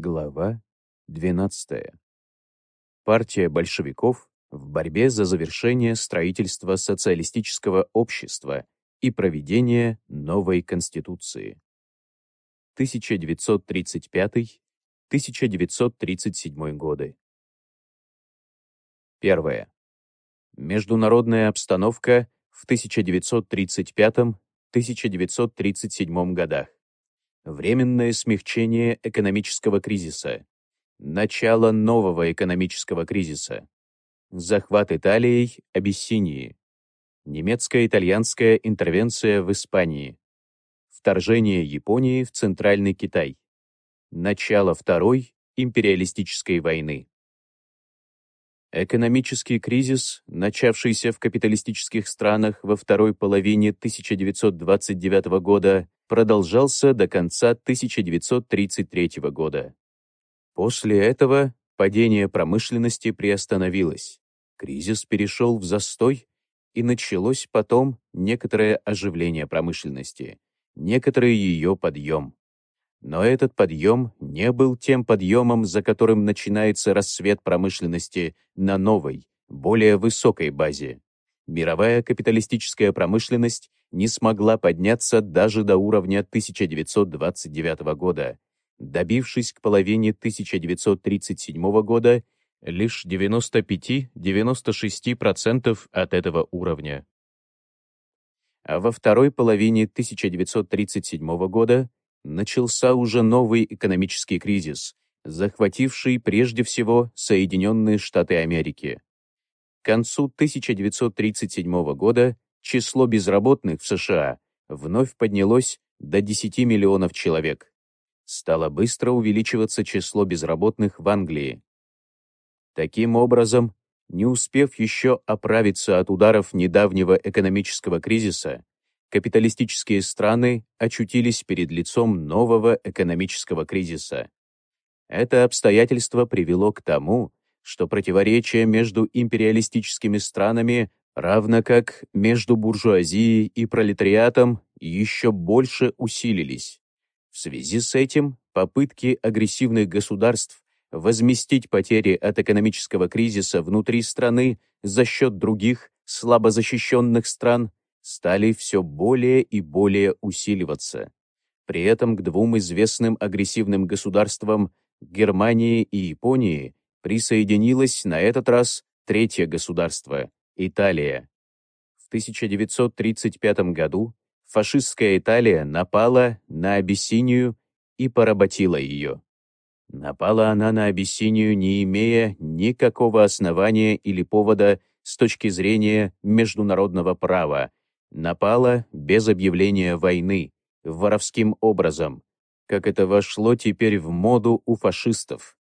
Глава 12. Партия большевиков в борьбе за завершение строительства социалистического общества и проведение новой Конституции. 1935-1937 годы. Первое. Международная обстановка в 1935-1937 годах. Временное смягчение экономического кризиса. Начало нового экономического кризиса. Захват Италией Абиссинии. Немецко-итальянская интервенция в Испании. Вторжение Японии в Центральный Китай. Начало Второй империалистической войны. Экономический кризис, начавшийся в капиталистических странах во второй половине 1929 года, продолжался до конца 1933 года. После этого падение промышленности приостановилось, кризис перешел в застой, и началось потом некоторое оживление промышленности, некоторый ее подъем. Но этот подъем не был тем подъемом, за которым начинается рассвет промышленности на новой, более высокой базе. Мировая капиталистическая промышленность не смогла подняться даже до уровня 1929 года, добившись к половине 1937 года лишь 95-96% от этого уровня. А во второй половине 1937 года начался уже новый экономический кризис, захвативший прежде всего Соединенные Штаты Америки. К концу 1937 года число безработных в США вновь поднялось до 10 миллионов человек. Стало быстро увеличиваться число безработных в Англии. Таким образом, не успев еще оправиться от ударов недавнего экономического кризиса, капиталистические страны очутились перед лицом нового экономического кризиса. Это обстоятельство привело к тому, что противоречия между империалистическими странами, равно как между буржуазией и пролетариатом, еще больше усилились. В связи с этим попытки агрессивных государств возместить потери от экономического кризиса внутри страны за счет других слабо защищенных стран стали все более и более усиливаться. При этом к двум известным агрессивным государствам Германии и Японии присоединилось на этот раз третье государство – Италия. В 1935 году фашистская Италия напала на Абиссинию и поработила ее. Напала она на Абиссинию, не имея никакого основания или повода с точки зрения международного права, напала без объявления войны, воровским образом, как это вошло теперь в моду у фашистов.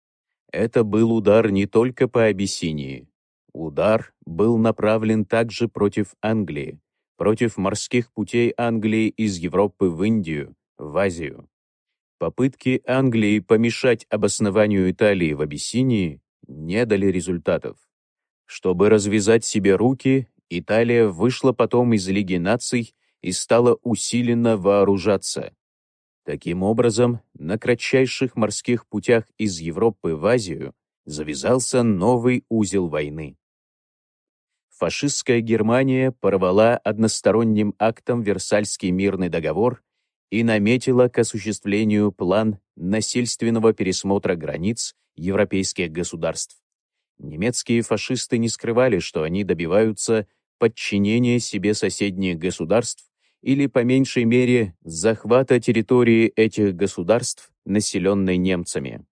Это был удар не только по Абиссинии. Удар был направлен также против Англии, против морских путей Англии из Европы в Индию, в Азию. Попытки Англии помешать обоснованию Италии в Абиссинии не дали результатов. Чтобы развязать себе руки, Италия вышла потом из Лиги наций и стала усиленно вооружаться. Таким образом, на кратчайших морских путях из Европы в Азию завязался новый узел войны. Фашистская Германия порвала односторонним актом Версальский мирный договор и наметила к осуществлению план насильственного пересмотра границ европейских государств. Немецкие фашисты не скрывали, что они добиваются подчинения себе соседних государств или, по меньшей мере, захвата территории этих государств, населенной немцами.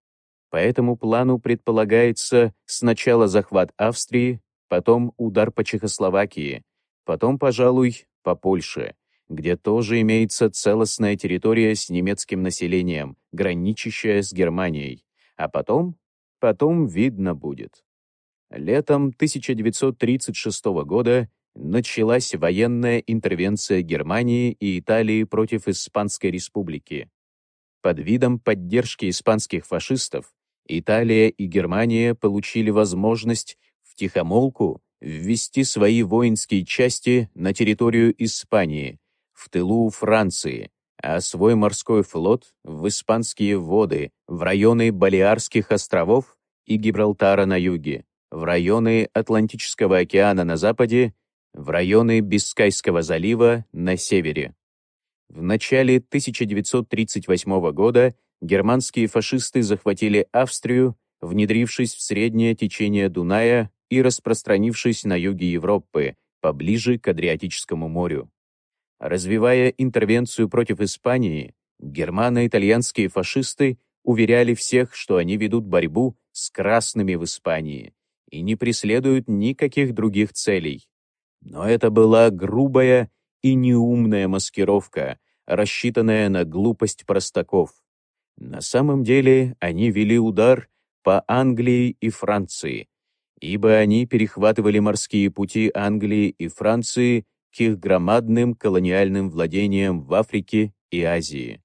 По этому плану предполагается сначала захват Австрии, потом удар по Чехословакии, потом, пожалуй, по Польше, где тоже имеется целостная территория с немецким населением, граничащая с Германией, а потом, потом видно будет. Летом 1936 года началась военная интервенция Германии и Италии против Испанской республики. Под видом поддержки испанских фашистов Италия и Германия получили возможность втихомолку ввести свои воинские части на территорию Испании, в тылу Франции, а свой морской флот в испанские воды, в районы Балиарских островов и Гибралтара на юге, в районы Атлантического океана на западе, в районы Бискайского залива на севере. В начале 1938 года германские фашисты захватили Австрию, внедрившись в среднее течение Дуная и распространившись на юге Европы, поближе к Адриатическому морю. Развивая интервенцию против Испании, германо-итальянские фашисты уверяли всех, что они ведут борьбу с красными в Испании и не преследуют никаких других целей. Но это была грубая и неумная маскировка, рассчитанная на глупость простаков. На самом деле они вели удар по Англии и Франции, ибо они перехватывали морские пути Англии и Франции к их громадным колониальным владениям в Африке и Азии.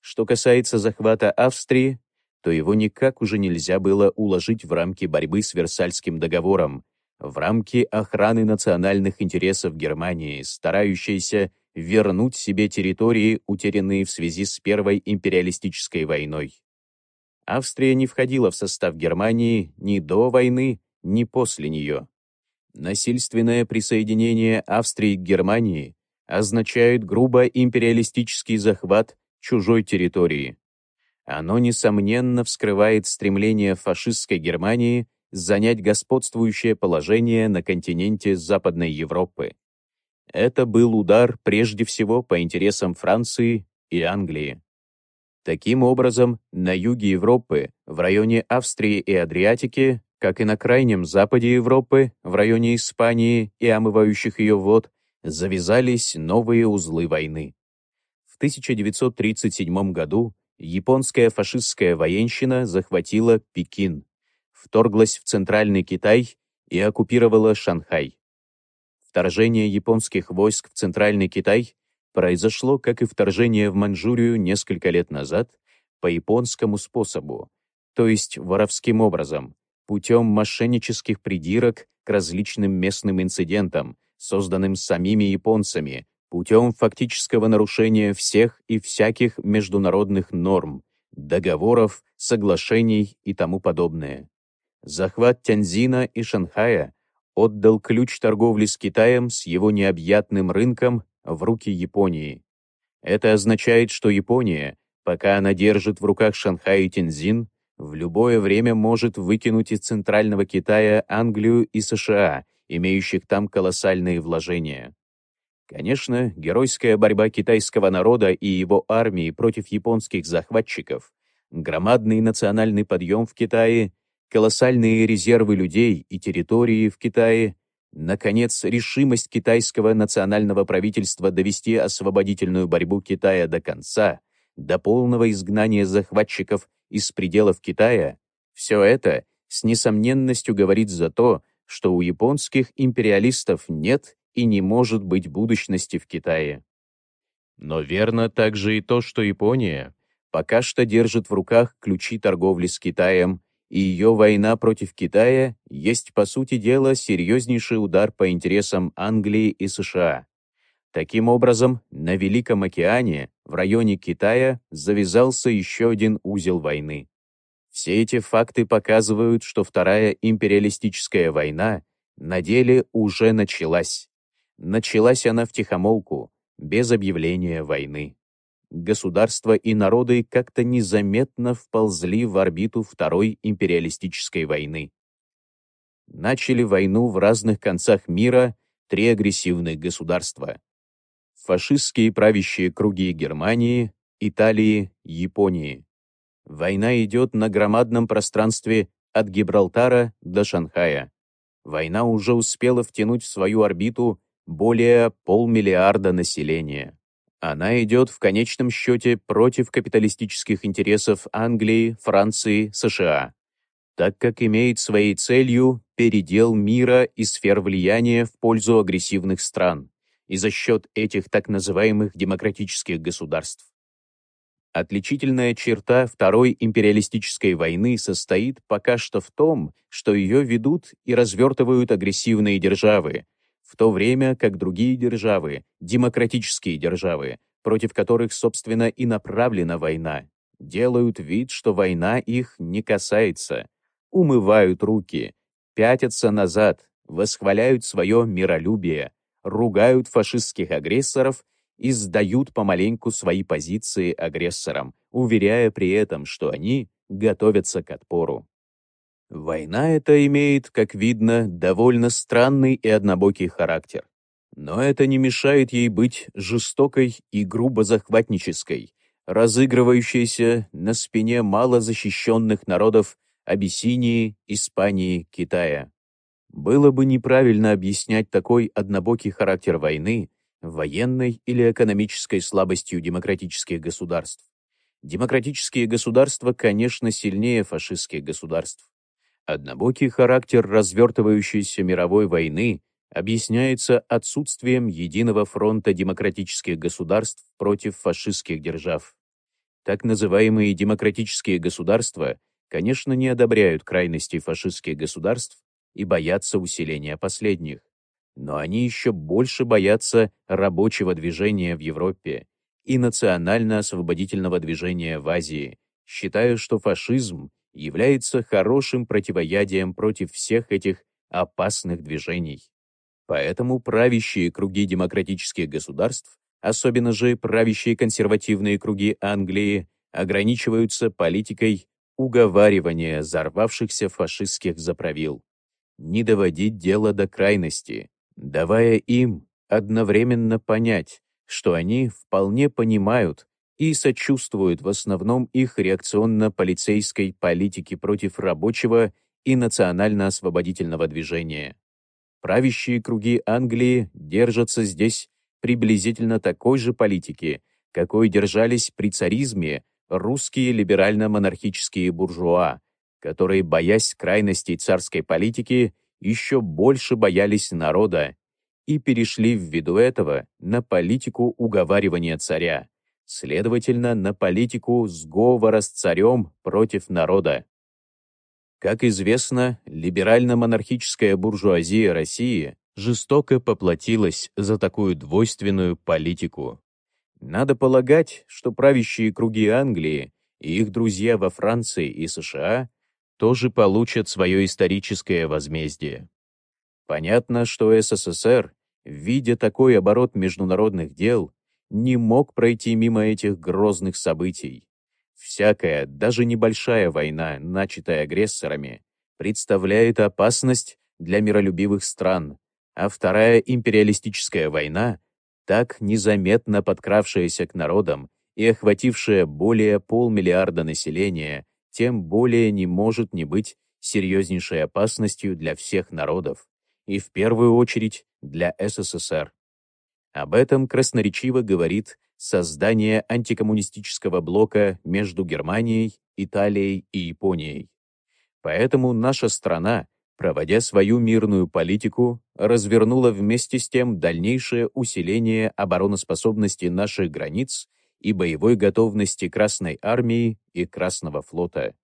Что касается захвата Австрии, то его никак уже нельзя было уложить в рамки борьбы с Версальским договором, в рамки охраны национальных интересов Германии, старающейся вернуть себе территории, утерянные в связи с Первой империалистической войной. Австрия не входила в состав Германии ни до войны, ни после нее. Насильственное присоединение Австрии к Германии означает грубо империалистический захват чужой территории. Оно, несомненно, вскрывает стремление фашистской Германии занять господствующее положение на континенте Западной Европы. Это был удар прежде всего по интересам Франции и Англии. Таким образом, на юге Европы, в районе Австрии и Адриатики, как и на крайнем западе Европы, в районе Испании и омывающих ее вод, завязались новые узлы войны. В 1937 году японская фашистская военщина захватила Пекин, вторглась в Центральный Китай и оккупировала Шанхай. Вторжение японских войск в Центральный Китай произошло, как и вторжение в Манчжурию несколько лет назад, по японскому способу, то есть воровским образом, путем мошеннических придирок к различным местным инцидентам, созданным самими японцами, путем фактического нарушения всех и всяких международных норм, договоров, соглашений и тому подобное. Захват Тяньзина и Шанхая отдал ключ торговли с Китаем с его необъятным рынком в руки Японии. Это означает, что Япония, пока она держит в руках Шанхай и Тяньзин, в любое время может выкинуть из Центрального Китая Англию и США, имеющих там колоссальные вложения. Конечно, геройская борьба китайского народа и его армии против японских захватчиков, громадный национальный подъем в Китае, колоссальные резервы людей и территории в Китае, наконец, решимость китайского национального правительства довести освободительную борьбу Китая до конца, до полного изгнания захватчиков из пределов Китая, все это с несомненностью говорит за то, что у японских империалистов нет и не может быть будущности в Китае. Но верно также и то, что Япония пока что держит в руках ключи торговли с Китаем, и ее война против Китая есть, по сути дела, серьезнейший удар по интересам Англии и США. Таким образом, на Великом океане, в районе Китая, завязался еще один узел войны. Все эти факты показывают, что Вторая империалистическая война на деле уже началась. Началась она втихомолку, без объявления войны. Государства и народы как-то незаметно вползли в орбиту Второй империалистической войны. Начали войну в разных концах мира три агрессивных государства фашистские правящие круги Германии, Италии, Японии. Война идет на громадном пространстве от Гибралтара до Шанхая. Война уже успела втянуть в свою орбиту более полмиллиарда населения. Она идет в конечном счете против капиталистических интересов Англии, Франции, США, так как имеет своей целью передел мира и сфер влияния в пользу агрессивных стран и за счет этих так называемых демократических государств. Отличительная черта Второй империалистической войны состоит пока что в том, что ее ведут и развертывают агрессивные державы, в то время как другие державы, демократические державы, против которых, собственно, и направлена война, делают вид, что война их не касается, умывают руки, пятятся назад, восхваляют свое миролюбие, ругают фашистских агрессоров и сдают помаленьку свои позиции агрессорам, уверяя при этом, что они готовятся к отпору. Война эта имеет, как видно, довольно странный и однобокий характер. Но это не мешает ей быть жестокой и грубо захватнической, разыгрывающейся на спине малозащищенных народов Абиссинии, Испании, Китая. Было бы неправильно объяснять такой однобокий характер войны военной или экономической слабостью демократических государств. Демократические государства, конечно, сильнее фашистских государств. Однобокий характер развертывающейся мировой войны объясняется отсутствием единого фронта демократических государств против фашистских держав. Так называемые демократические государства, конечно, не одобряют крайности фашистских государств и боятся усиления последних. Но они еще больше боятся рабочего движения в Европе и национально-освободительного движения в Азии, считая, что фашизм является хорошим противоядием против всех этих опасных движений. Поэтому правящие круги демократических государств, особенно же правящие консервативные круги Англии, ограничиваются политикой уговаривания взорвавшихся фашистских заправил, не доводить дело до крайности, давая им одновременно понять, что они вполне понимают и сочувствуют в основном их реакционно-полицейской политике против рабочего и национально-освободительного движения. Правящие круги Англии держатся здесь приблизительно такой же политики, какой держались при царизме русские либерально-монархические буржуа, которые, боясь крайностей царской политики, еще больше боялись народа и перешли ввиду этого на политику уговаривания царя, следовательно, на политику сговора с царем против народа. Как известно, либерально-монархическая буржуазия России жестоко поплатилась за такую двойственную политику. Надо полагать, что правящие круги Англии и их друзья во Франции и США тоже получат свое историческое возмездие. Понятно, что СССР, видя такой оборот международных дел, не мог пройти мимо этих грозных событий. Всякая, даже небольшая война, начатая агрессорами, представляет опасность для миролюбивых стран, а вторая империалистическая война, так незаметно подкравшаяся к народам и охватившая более полмиллиарда населения, тем более не может не быть серьезнейшей опасностью для всех народов, и в первую очередь для СССР. Об этом красноречиво говорит создание антикоммунистического блока между Германией, Италией и Японией. Поэтому наша страна, проводя свою мирную политику, развернула вместе с тем дальнейшее усиление обороноспособности наших границ и боевой готовности Красной Армии и Красного флота.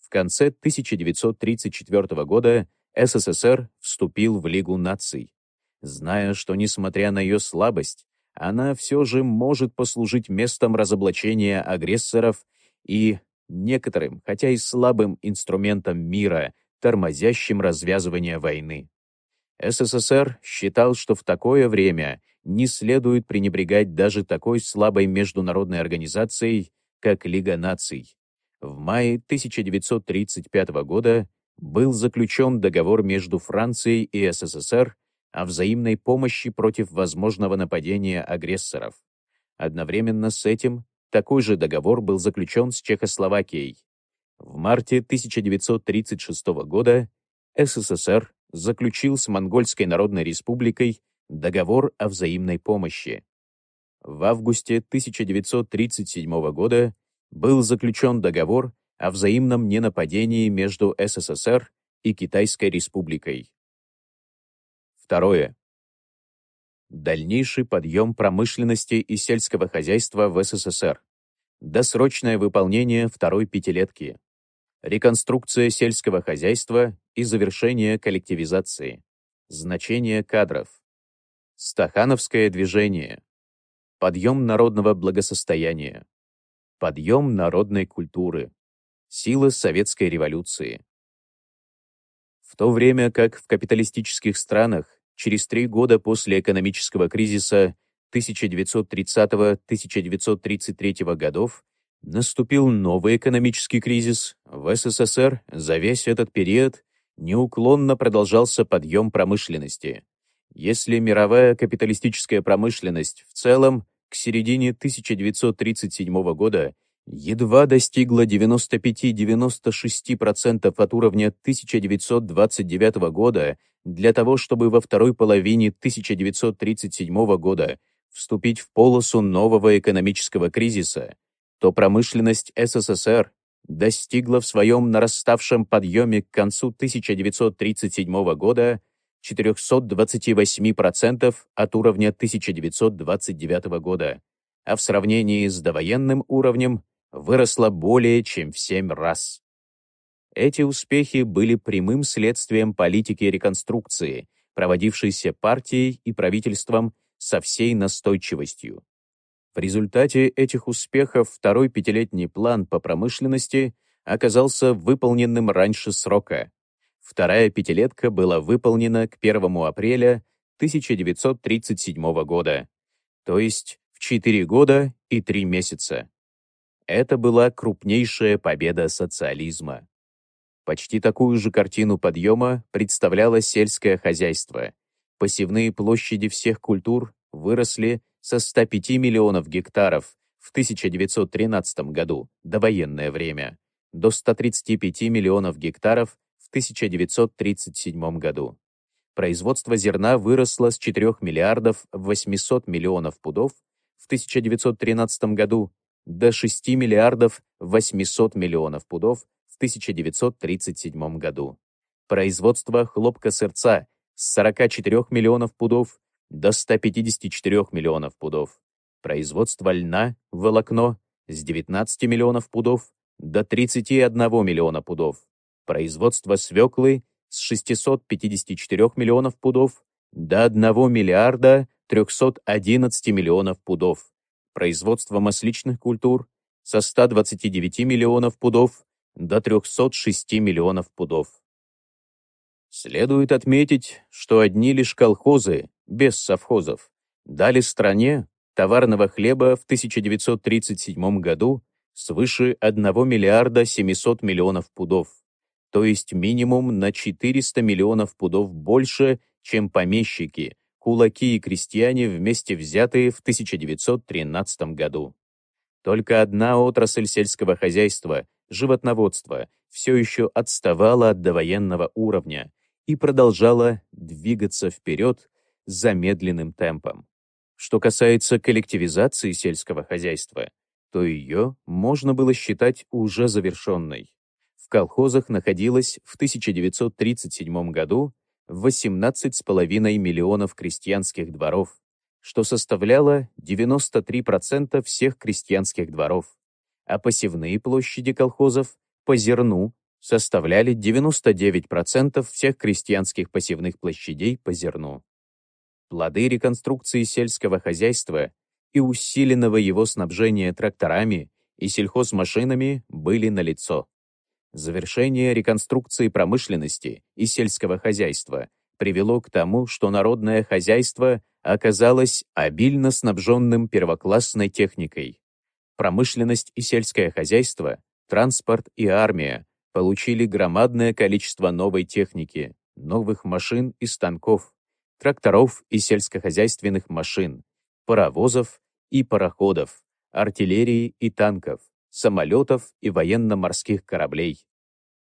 В конце 1934 года СССР вступил в Лигу наций, зная, что, несмотря на ее слабость, она все же может послужить местом разоблачения агрессоров и некоторым, хотя и слабым инструментом мира, тормозящим развязывание войны. СССР считал, что в такое время не следует пренебрегать даже такой слабой международной организацией, как Лига наций. В мае 1935 года был заключен договор между Францией и СССР о взаимной помощи против возможного нападения агрессоров. Одновременно с этим такой же договор был заключен с Чехословакией. В марте 1936 года СССР заключил с Монгольской Народной Республикой договор о взаимной помощи. В августе 1937 года был заключен договор о взаимном ненападении между СССР и Китайской Республикой. Второе. Дальнейший подъем промышленности и сельского хозяйства в СССР. Досрочное выполнение второй пятилетки. Реконструкция сельского хозяйства и завершение коллективизации. Значение кадров. Стахановское движение. подъем народного благосостояния, подъем народной культуры, сила советской революции. В то время как в капиталистических странах через три года после экономического кризиса 1930-1933 годов наступил новый экономический кризис, в СССР за весь этот период неуклонно продолжался подъем промышленности. Если мировая капиталистическая промышленность в целом к середине 1937 года едва достигла 95-96% от уровня 1929 года для того, чтобы во второй половине 1937 года вступить в полосу нового экономического кризиса, то промышленность СССР достигла в своем нараставшем подъеме к концу 1937 года 428% от уровня 1929 года, а в сравнении с довоенным уровнем выросла более чем в 7 раз. Эти успехи были прямым следствием политики реконструкции, проводившейся партией и правительством со всей настойчивостью. В результате этих успехов второй пятилетний план по промышленности оказался выполненным раньше срока. Вторая пятилетка была выполнена к 1 апреля 1937 года, то есть в 4 года и 3 месяца. Это была крупнейшая победа социализма. Почти такую же картину подъема представляло сельское хозяйство. Посевные площади всех культур выросли со 105 миллионов гектаров в 1913 году, довоенное время, до 135 миллионов гектаров в 1937 году. Производство зерна выросло с 4 миллиардов 800 миллионов пудов в 1913 году до 6 миллиардов 800 миллионов пудов в 1937 году. Производство хлопка-сырца с 44 миллионов пудов до 154 миллионов пудов. Производство льна, волокно с 19 миллионов пудов до 31 миллиона пудов. Производство свеклы с 654 миллионов пудов до 1 миллиарда 311 миллионов пудов. Производство масличных культур со 129 миллионов пудов до 306 миллионов пудов. Следует отметить, что одни лишь колхозы, без совхозов, дали стране товарного хлеба в 1937 году свыше 1 миллиарда 700 миллионов пудов, то есть минимум на 400 миллионов пудов больше, чем помещики, кулаки и крестьяне вместе взятые в 1913 году. Только одна отрасль сельского хозяйства, животноводство, все еще отставала от довоенного уровня и продолжала двигаться вперед замедленным темпом. Что касается коллективизации сельского хозяйства, то ее можно было считать уже завершенной. В колхозах находилось в 1937 году 18,5 миллионов крестьянских дворов, что составляло 93% всех крестьянских дворов, а посевные площади колхозов по зерну составляли 99% всех крестьянских посевных площадей по зерну. Плоды реконструкции сельского хозяйства и усиленного его снабжения тракторами и сельхозмашинами были налицо. Завершение реконструкции промышленности и сельского хозяйства привело к тому, что народное хозяйство оказалось обильно снабженным первоклассной техникой. Промышленность и сельское хозяйство, транспорт и армия получили громадное количество новой техники, новых машин и станков, тракторов и сельскохозяйственных машин, паровозов и пароходов, артиллерии и танков, самолетов и военно-морских кораблей.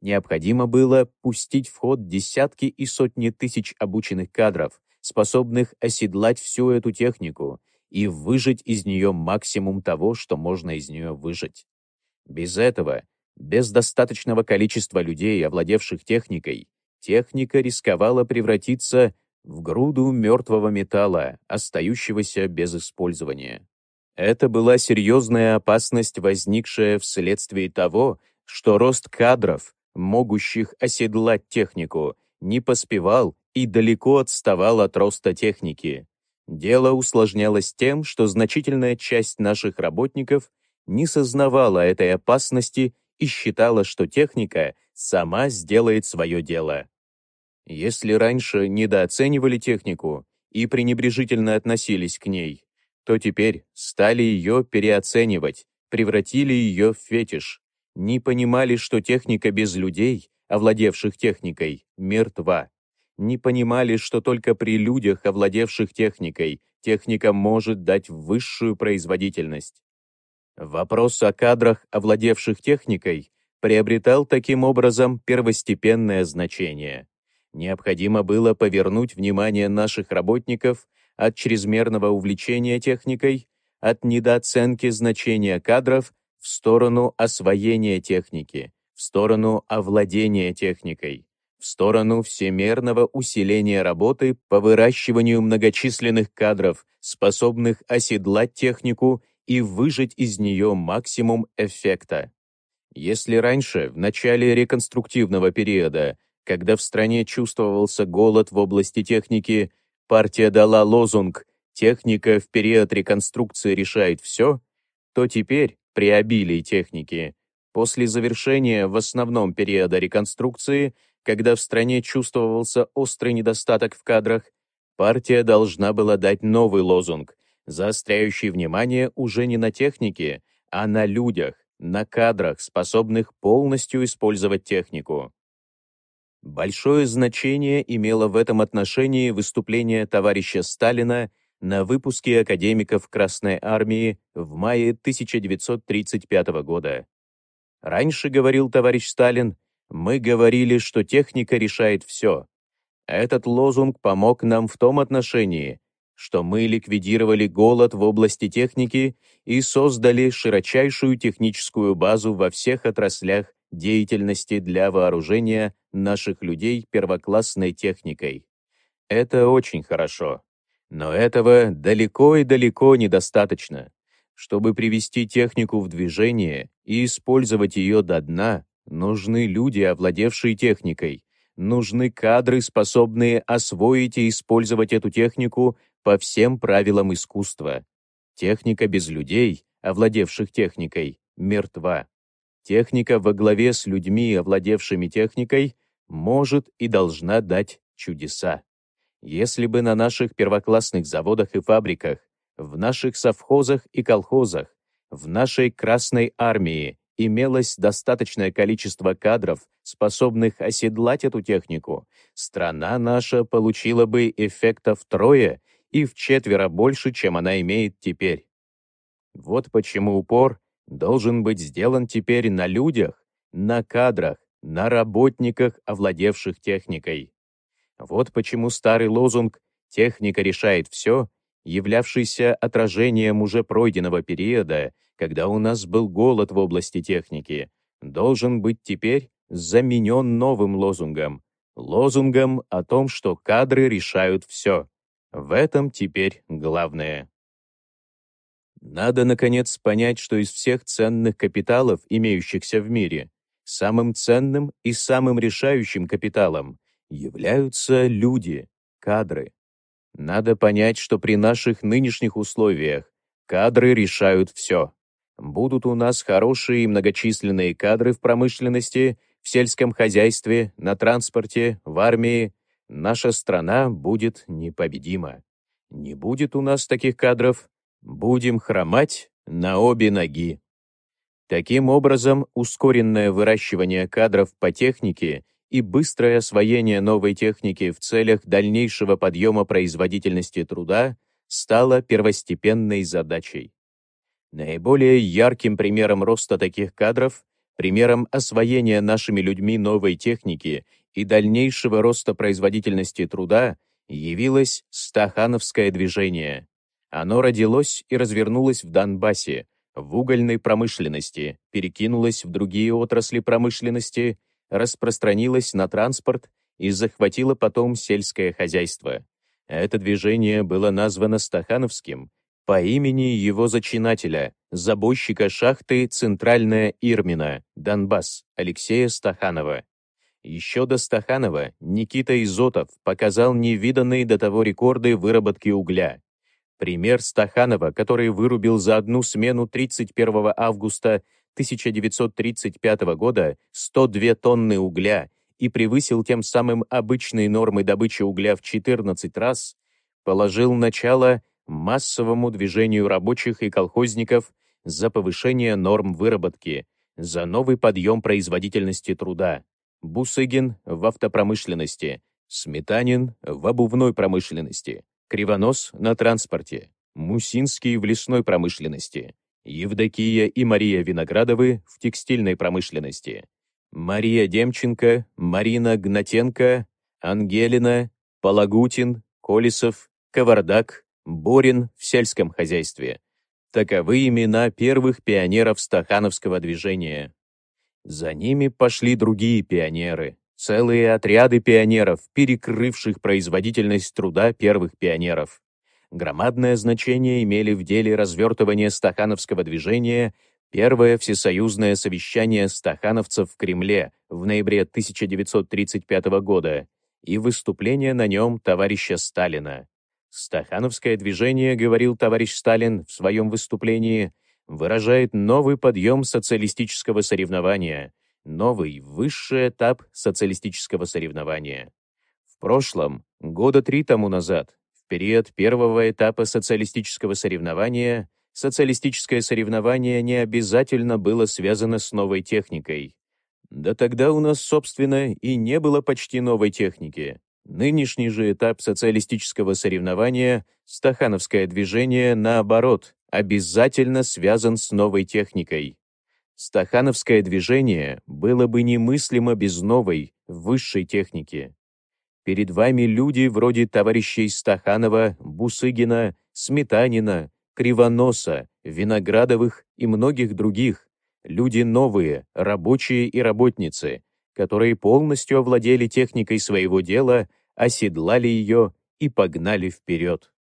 Необходимо было пустить в ход десятки и сотни тысяч обученных кадров, способных оседлать всю эту технику и выжать из нее максимум того, что можно из нее выжать. Без этого, без достаточного количества людей, овладевших техникой, техника рисковала превратиться в груду мертвого металла, остающегося без использования. Это была серьезная опасность, возникшая вследствие того, что рост кадров, могущих оседлать технику, не поспевал и далеко отставал от роста техники. Дело усложнялось тем, что значительная часть наших работников не сознавала этой опасности и считала, что техника сама сделает свое дело. Если раньше недооценивали технику и пренебрежительно относились к ней, то теперь стали ее переоценивать, превратили ее в фетиш, не понимали, что техника без людей, овладевших техникой, мертва не понимали, что только при людях, овладевших техникой, техника может дать высшую производительность. Вопрос о кадрах, овладевших техникой, приобретал таким образом первостепенное значение. Необходимо было повернуть внимание наших работников от чрезмерного увлечения техникой, от недооценки значения кадров в сторону освоения техники, в сторону овладения техникой в сторону всемерного усиления работы по выращиванию многочисленных кадров, способных оседлать технику и выжать из нее максимум эффекта. Если раньше, в начале реконструктивного периода, когда в стране чувствовался голод в области техники, партия дала лозунг «Техника в период реконструкции решает все», то теперь, при обилии техники, после завершения в основном периода реконструкции – когда в стране чувствовался острый недостаток в кадрах, партия должна была дать новый лозунг, заостряющий внимание уже не на технике, а на людях, на кадрах, способных полностью использовать технику. Большое значение имело в этом отношении выступление товарища Сталина на выпуске академиков Красной Армии в мае 1935 года. Раньше, говорил товарищ Сталин, мы говорили, что техника решает все. Этот лозунг помог нам в том отношении, что мы ликвидировали голод в области техники и создали широчайшую техническую базу во всех отраслях деятельности для вооружения наших людей первоклассной техникой. Это очень хорошо. Но этого далеко и далеко недостаточно. Чтобы привести технику в движение и использовать ее до дна, Нужны люди, овладевшие техникой. Нужны кадры, способные освоить и использовать эту технику по всем правилам искусства. Техника без людей, овладевших техникой, мертва. Техника во главе с людьми, овладевшими техникой, может и должна дать чудеса. Если бы на наших первоклассных заводах и фабриках, в наших совхозах и колхозах, в нашей Красной Армии имелось достаточное количество кадров, способных оседлать эту технику, страна наша получила бы эффекта втрое и в четверо больше, чем она имеет теперь. Вот почему упор должен быть сделан теперь на людях, на кадрах, на работниках, овладевших техникой. Вот почему старый лозунг «техника решает все», являвшийся отражением уже пройденного периода, когда у нас был голод в области техники, должен быть теперь заменен новым лозунгом. Лозунгом о том, что кадры решают все. В этом теперь главное. Надо, наконец, понять, что из всех ценных капиталов, имеющихся в мире, самым ценным и самым решающим капиталом являются люди, кадры. Надо понять, что при наших нынешних условиях кадры решают все. Будут у нас хорошие и многочисленные кадры в промышленности, в сельском хозяйстве, на транспорте, в армии. Наша страна будет непобедима. Не будет у нас таких кадров, будем хромать на обе ноги. Таким образом, ускоренное выращивание кадров по технике и быстрое освоение новой техники в целях дальнейшего подъема производительности труда стало первостепенной задачей. Наиболее ярким примером роста таких кадров, примером освоения нашими людьми новой техники и дальнейшего роста производительности труда явилось Стахановское движение. Оно родилось и развернулось в Донбассе, в угольной промышленности, перекинулось в другие отрасли промышленности, распространилось на транспорт и захватило потом сельское хозяйство. Это движение было названо Стахановским по имени его зачинателя, забойщика шахты «Центральная Ирмина», Донбасс, Алексея Стаханова. Еще до Стаханова Никита Изотов показал невиданные до того рекорды выработки угля. Пример Стаханова, который вырубил за одну смену 31 августа 1935 года 102 тонны угля и превысил тем самым обычные нормы добычи угля в 14 раз, положил начало массовому движению рабочих и колхозников за повышение норм выработки, за новый подъем производительности труда. Бусыгин в автопромышленности, Сметанин в обувной промышленности, Кривонос на транспорте, Мусинский в лесной промышленности, Евдокия и Мария Виноградовы в текстильной промышленности, Мария Демченко, Марина Гнатенко, Ангелина, Палагутин, Колесов, Кавардак, Борин в сельском хозяйстве. Таковы имена первых пионеров стахановского движения. За ними пошли другие пионеры, целые отряды пионеров, перекрывших производительность труда первых пионеров. Громадное значение имели в деле развертывания стахановского движения первое всесоюзное совещание стахановцев в Кремле в ноябре 1935 года и выступление на нем товарища Сталина. Стахановское движение, говорил товарищ Сталин в своем выступлении, выражает новый подъем социалистического соревнования, новый, высший этап социалистического соревнования. В прошлом, года три тому назад, в период первого этапа социалистического соревнования, социалистическое соревнование не обязательно было связано с новой техникой. Да тогда у нас, собственно, и не было почти новой техники. Нынешний же этап социалистического соревнования, стахановское движение, наоборот, обязательно связан с новой техникой. Стахановское движение было бы немыслимо без новой, высшей техники. Перед вами люди вроде товарищей Стаханова, Бусыгина, Сметанина, Кривоноса, Виноградовых и многих других. Люди новые, рабочие и работницы, которые полностью овладели техникой своего дела оседлали ее и погнали вперед.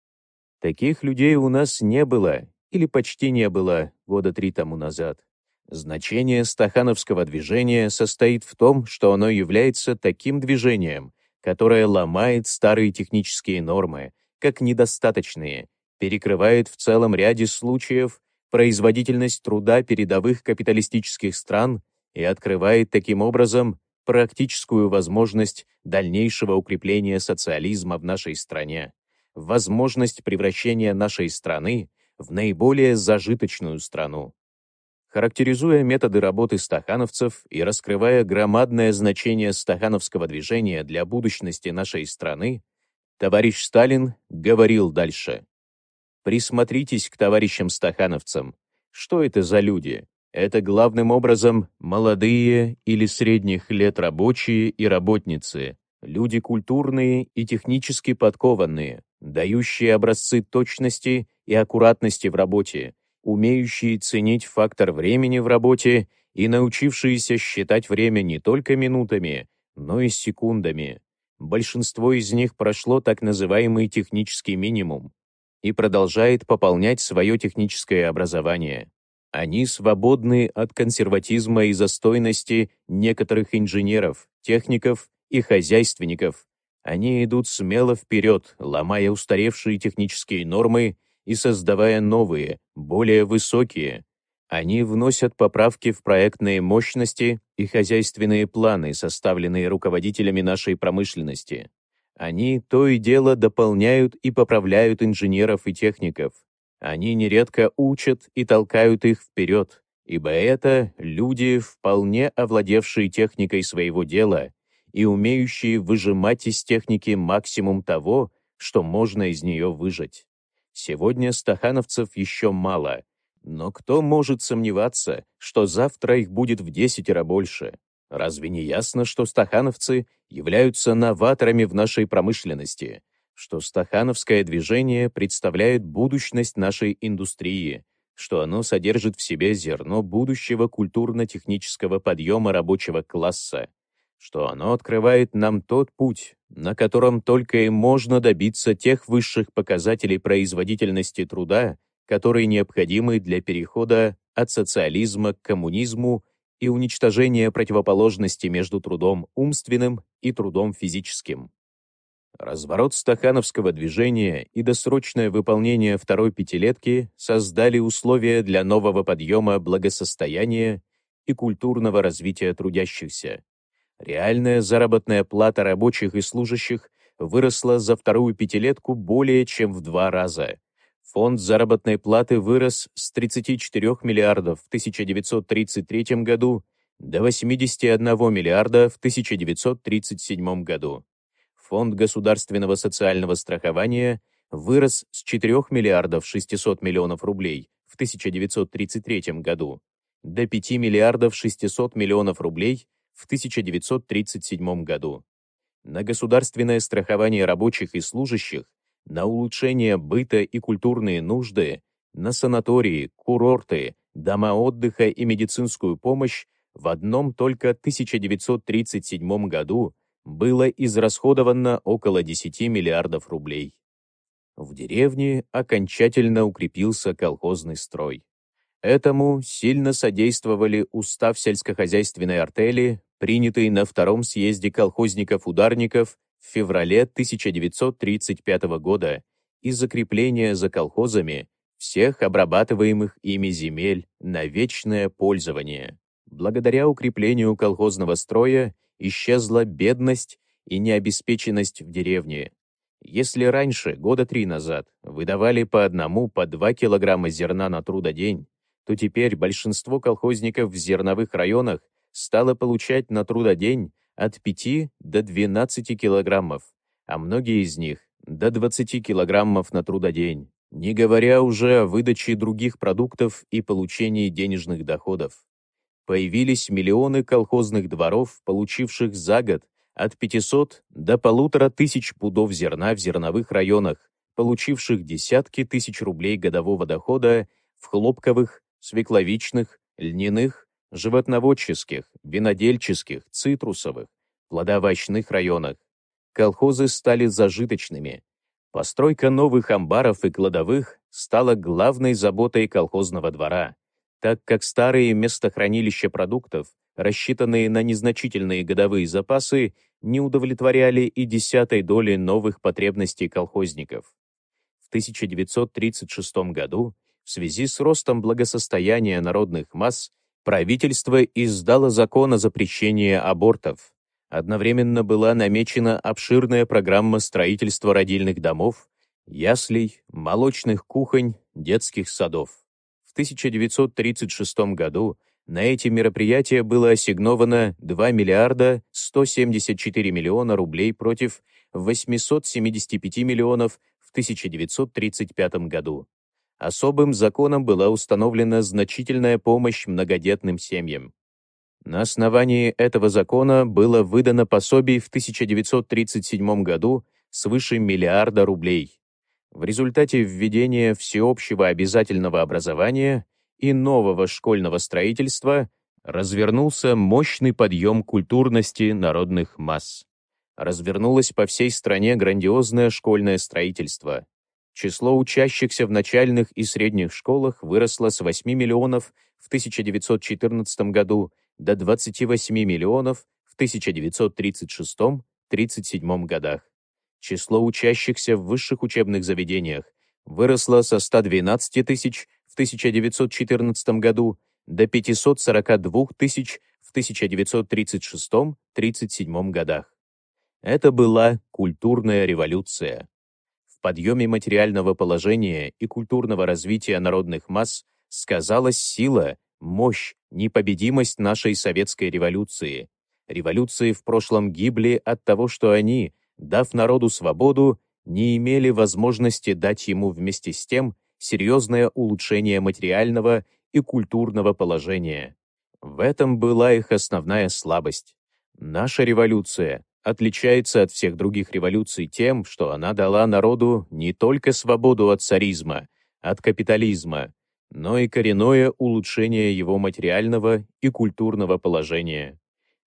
Таких людей у нас не было, или почти не было, года три тому назад. Значение стахановского движения состоит в том, что оно является таким движением, которое ломает старые технические нормы, как недостаточные, перекрывает в целом ряде случаев производительность труда передовых капиталистических стран и открывает таким образом практическую возможность дальнейшего укрепления социализма в нашей стране, возможность превращения нашей страны в наиболее зажиточную страну. Характеризуя методы работы стахановцев и раскрывая громадное значение стахановского движения для будущности нашей страны, товарищ Сталин говорил дальше. «Присмотритесь к товарищам стахановцам. Что это за люди? Это главным образом молодые или средних лет рабочие и работницы, люди культурные и технически подкованные, дающие образцы точности и аккуратности в работе, умеющие ценить фактор времени в работе и научившиеся считать время не только минутами, но и секундами. Большинство из них прошло так называемый технический минимум и продолжает пополнять свое техническое образование. Они свободны от консерватизма и застойности некоторых инженеров, техников и хозяйственников. Они идут смело вперед, ломая устаревшие технические нормы и создавая новые, более высокие. Они вносят поправки в проектные мощности и хозяйственные планы, составленные руководителями нашей промышленности. Они то и дело дополняют и поправляют инженеров и техников, они нередко учат и толкают их вперед, ибо это люди, вполне овладевшие техникой своего дела и умеющие выжимать из техники максимум того, что можно из нее выжать. Сегодня стахановцев еще мало, но кто может сомневаться, что завтра их будет в десятеро больше? Разве не ясно, что стахановцы являются новаторами в нашей промышленности, что стахановское движение представляет будущность нашей индустрии, что оно содержит в себе зерно будущего культурно-технического подъема рабочего класса, что оно открывает нам тот путь, на котором только и можно добиться тех высших показателей производительности труда, которые необходимы для перехода от социализма к коммунизму и уничтожения противоположности между трудом умственным и трудом физическим. Разворот стахановского движения и досрочное выполнение второй пятилетки создали условия для нового подъема благосостояния и культурного развития трудящихся. Реальная заработная плата рабочих и служащих выросла за вторую пятилетку более чем в два раза. Фонд заработной платы вырос с 34 миллиардов в 1933 году до 81 миллиарда в 1937 году. Фонд государственного социального страхования вырос с 4 миллиардов 600 миллионов рублей в 1933 году до 5 миллиардов 600 миллионов рублей в 1937 году. На государственное страхование рабочих и служащих, на улучшение быта и культурные нужды, на санатории, курорты, дома отдыха и медицинскую помощь в одном только 1937 году было израсходовано около 10 миллиардов рублей. В деревне окончательно укрепился колхозный строй. Этому сильно содействовали устав сельскохозяйственной артели, принятый на Втором съезде колхозников-ударников в феврале 1935 года и закрепление за колхозами всех обрабатываемых ими земель на вечное пользование. Благодаря укреплению колхозного строя исчезла бедность и необеспеченность в деревне. Если раньше, года три назад, выдавали по одному, по два килограмма зерна на трудодень, то теперь большинство колхозников в зерновых районах стало получать на трудодень от 5 до 12 килограммов, а многие из них до 20 килограммов на трудодень, не говоря уже о выдаче других продуктов и получении денежных доходов. Появились миллионы колхозных дворов, получивших за год от 500 до полутора тысяч пудов зерна в зерновых районах, получивших десятки тысяч рублей годового дохода в хлопковых, свекловичных, льняных, животноводческих, винодельческих, цитрусовых, плодовочных районах. Колхозы стали зажиточными. Постройка новых амбаров и кладовых стала главной заботой колхозного двора так как старые местохранилища продуктов, рассчитанные на незначительные годовые запасы, не удовлетворяли и десятой доли новых потребностей колхозников. В 1936 году в связи с ростом благосостояния народных масс правительство издало закон о запрещении абортов. Одновременно была намечена обширная программа строительства родильных домов, яслей, молочных кухонь, детских садов. 1936 году на эти мероприятия было ассигновано 2 миллиарда 174 миллиона рублей против 875 миллионов в 1935 году. Особым законом была установлена значительная помощь многодетным семьям. На основании этого закона было выдано пособий в 1937 году свыше миллиарда рублей. В результате введения всеобщего обязательного образования и нового школьного строительства развернулся мощный подъем культурности народных масс. Развернулось по всей стране грандиозное школьное строительство. Число учащихся в начальных и средних школах выросло с 8 миллионов в 1914 году до 28 миллионов в 1936-37 годах. Число учащихся в высших учебных заведениях выросло со 112 тысяч в 1914 году до 542 тысяч в 1936-37 годах. Это была культурная революция. Подъеме материального положения и культурного развития народных масс сказалась сила, мощь, непобедимость нашей советской революции. Революции в прошлом гибли от того, что они, дав народу свободу, не имели возможности дать ему вместе с тем серьезное улучшение материального и культурного положения. В этом была их основная слабость. Наша революция отличается от всех других революций тем, что она дала народу не только свободу от царизма, от капитализма, но и коренное улучшение его материального и культурного положения.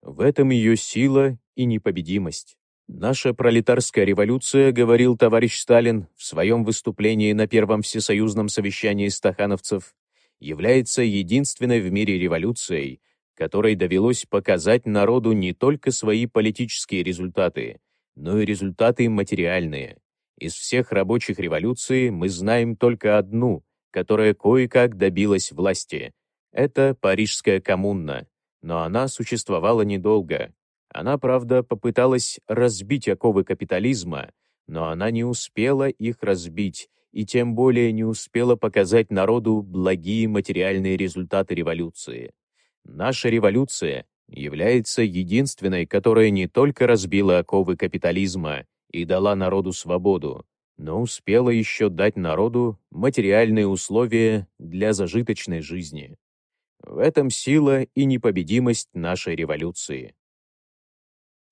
В этом ее сила и непобедимость. «Наша пролетарская революция», — говорил товарищ Сталин в своем выступлении на Первом всесоюзном совещании стахановцев, является единственной в мире революцией, которой довелось показать народу не только свои политические результаты, но и результаты материальные. Из всех рабочих революций мы знаем только одну, которая кое-как добилась власти. Это Парижская коммуна, но она существовала недолго. Она, правда, попыталась разбить оковы капитализма, но она не успела их разбить, и тем более не успела показать народу благие материальные результаты революции. Наша революция является единственной, которая не только разбила оковы капитализма и дала народу свободу, но успела еще дать народу материальные условия для зажиточной жизни. В этом сила и непобедимость нашей революции.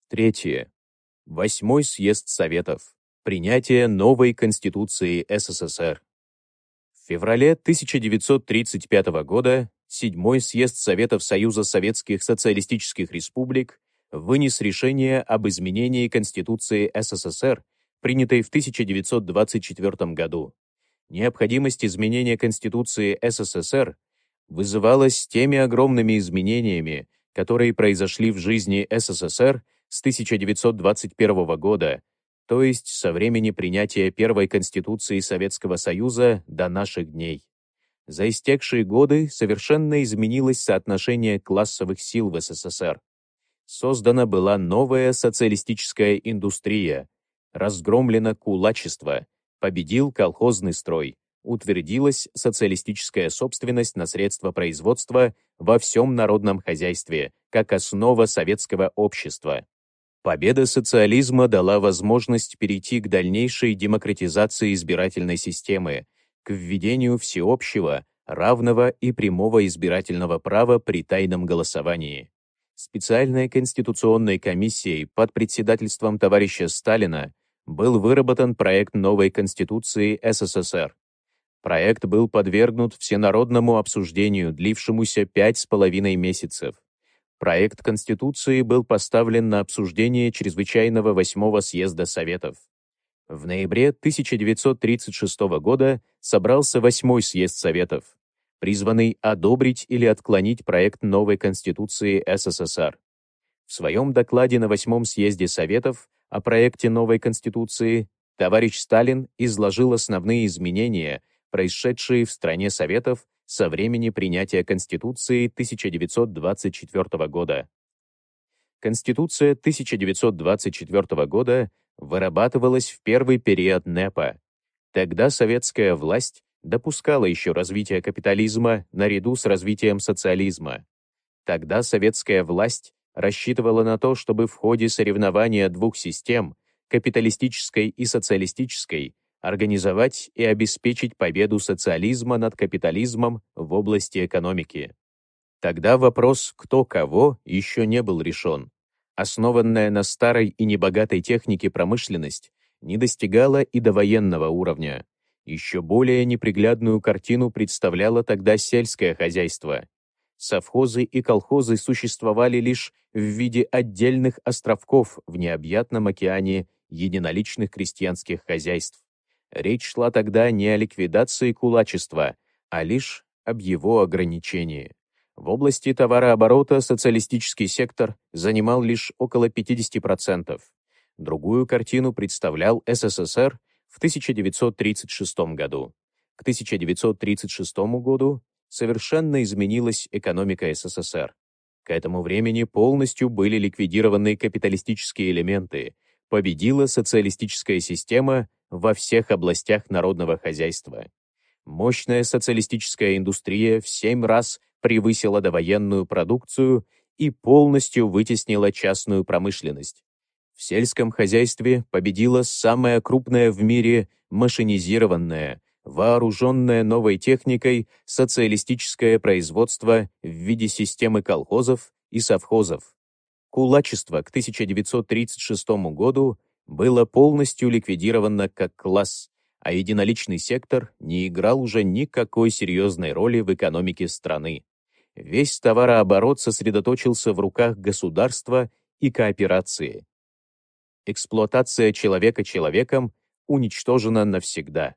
Третье. Восьмой съезд Советов. Принятие новой Конституции СССР. В феврале 1935 года Седьмой съезд Советов Союза Советских Социалистических Республик вынес решение об изменении Конституции СССР, принятой в 1924 году. Необходимость изменения Конституции СССР вызывалась теми огромными изменениями, которые произошли в жизни СССР с 1921 года, то есть со времени принятия первой Конституции Советского Союза до наших дней. За истекшие годы совершенно изменилось соотношение классовых сил в СССР. Создана была новая социалистическая индустрия, разгромлено кулачество, победил колхозный строй, утвердилась социалистическая собственность на средства производства во всем народном хозяйстве, как основа советского общества. Победа социализма дала возможность перейти к дальнейшей демократизации избирательной системы, к введению всеобщего, равного и прямого избирательного права при тайном голосовании. Специальной конституционной комиссией под председательством товарища Сталина был выработан проект новой Конституции СССР. Проект был подвергнут всенародному обсуждению, длившемуся пять с половиной месяцев. Проект Конституции был поставлен на обсуждение чрезвычайного восьмого съезда Советов. В ноябре 1936 года собрался восьмой съезд Советов, призванный одобрить или отклонить проект новой Конституции СССР. В своем докладе на восьмом съезде Советов о проекте новой Конституции товарищ Сталин изложил основные изменения, происшедшие в стране Советов со времени принятия Конституции 1924 года. Конституция 1924 года вырабатывалась в первый период НЭПа. Тогда советская власть допускала еще развитие капитализма наряду с развитием социализма. Тогда советская власть рассчитывала на то, чтобы в ходе соревнования двух систем, капиталистической и социалистической, организовать и обеспечить победу социализма над капитализмом в области экономики. Тогда вопрос «кто кого» еще не был решен основанная на старой и небогатой технике промышленность, не достигала и до военного уровня. Еще более неприглядную картину представляло тогда сельское хозяйство. Совхозы и колхозы существовали лишь в виде отдельных островков в необъятном океане единоличных крестьянских хозяйств. Речь шла тогда не о ликвидации кулачества, а лишь об его ограничении. В области товарооборота социалистический сектор занимал лишь около 50%. Другую картину представлял СССР в 1936 году. К 1936 году совершенно изменилась экономика СССР. К этому времени полностью были ликвидированы капиталистические элементы, победила социалистическая система во всех областях народного хозяйства. Мощная социалистическая индустрия в семь раз превысила довоенную продукцию и полностью вытеснила частную промышленность. В сельском хозяйстве победила самая крупная в мире машинизированная, вооруженная новой техникой социалистическое производство в виде системы колхозов и совхозов. Кулачество к 1936 году было полностью ликвидировано как класс, а единоличный сектор не играл уже никакой серьезной роли в экономике страны. Весь товарооборот сосредоточился в руках государства и кооперации. Эксплуатация человека человеком уничтожена навсегда.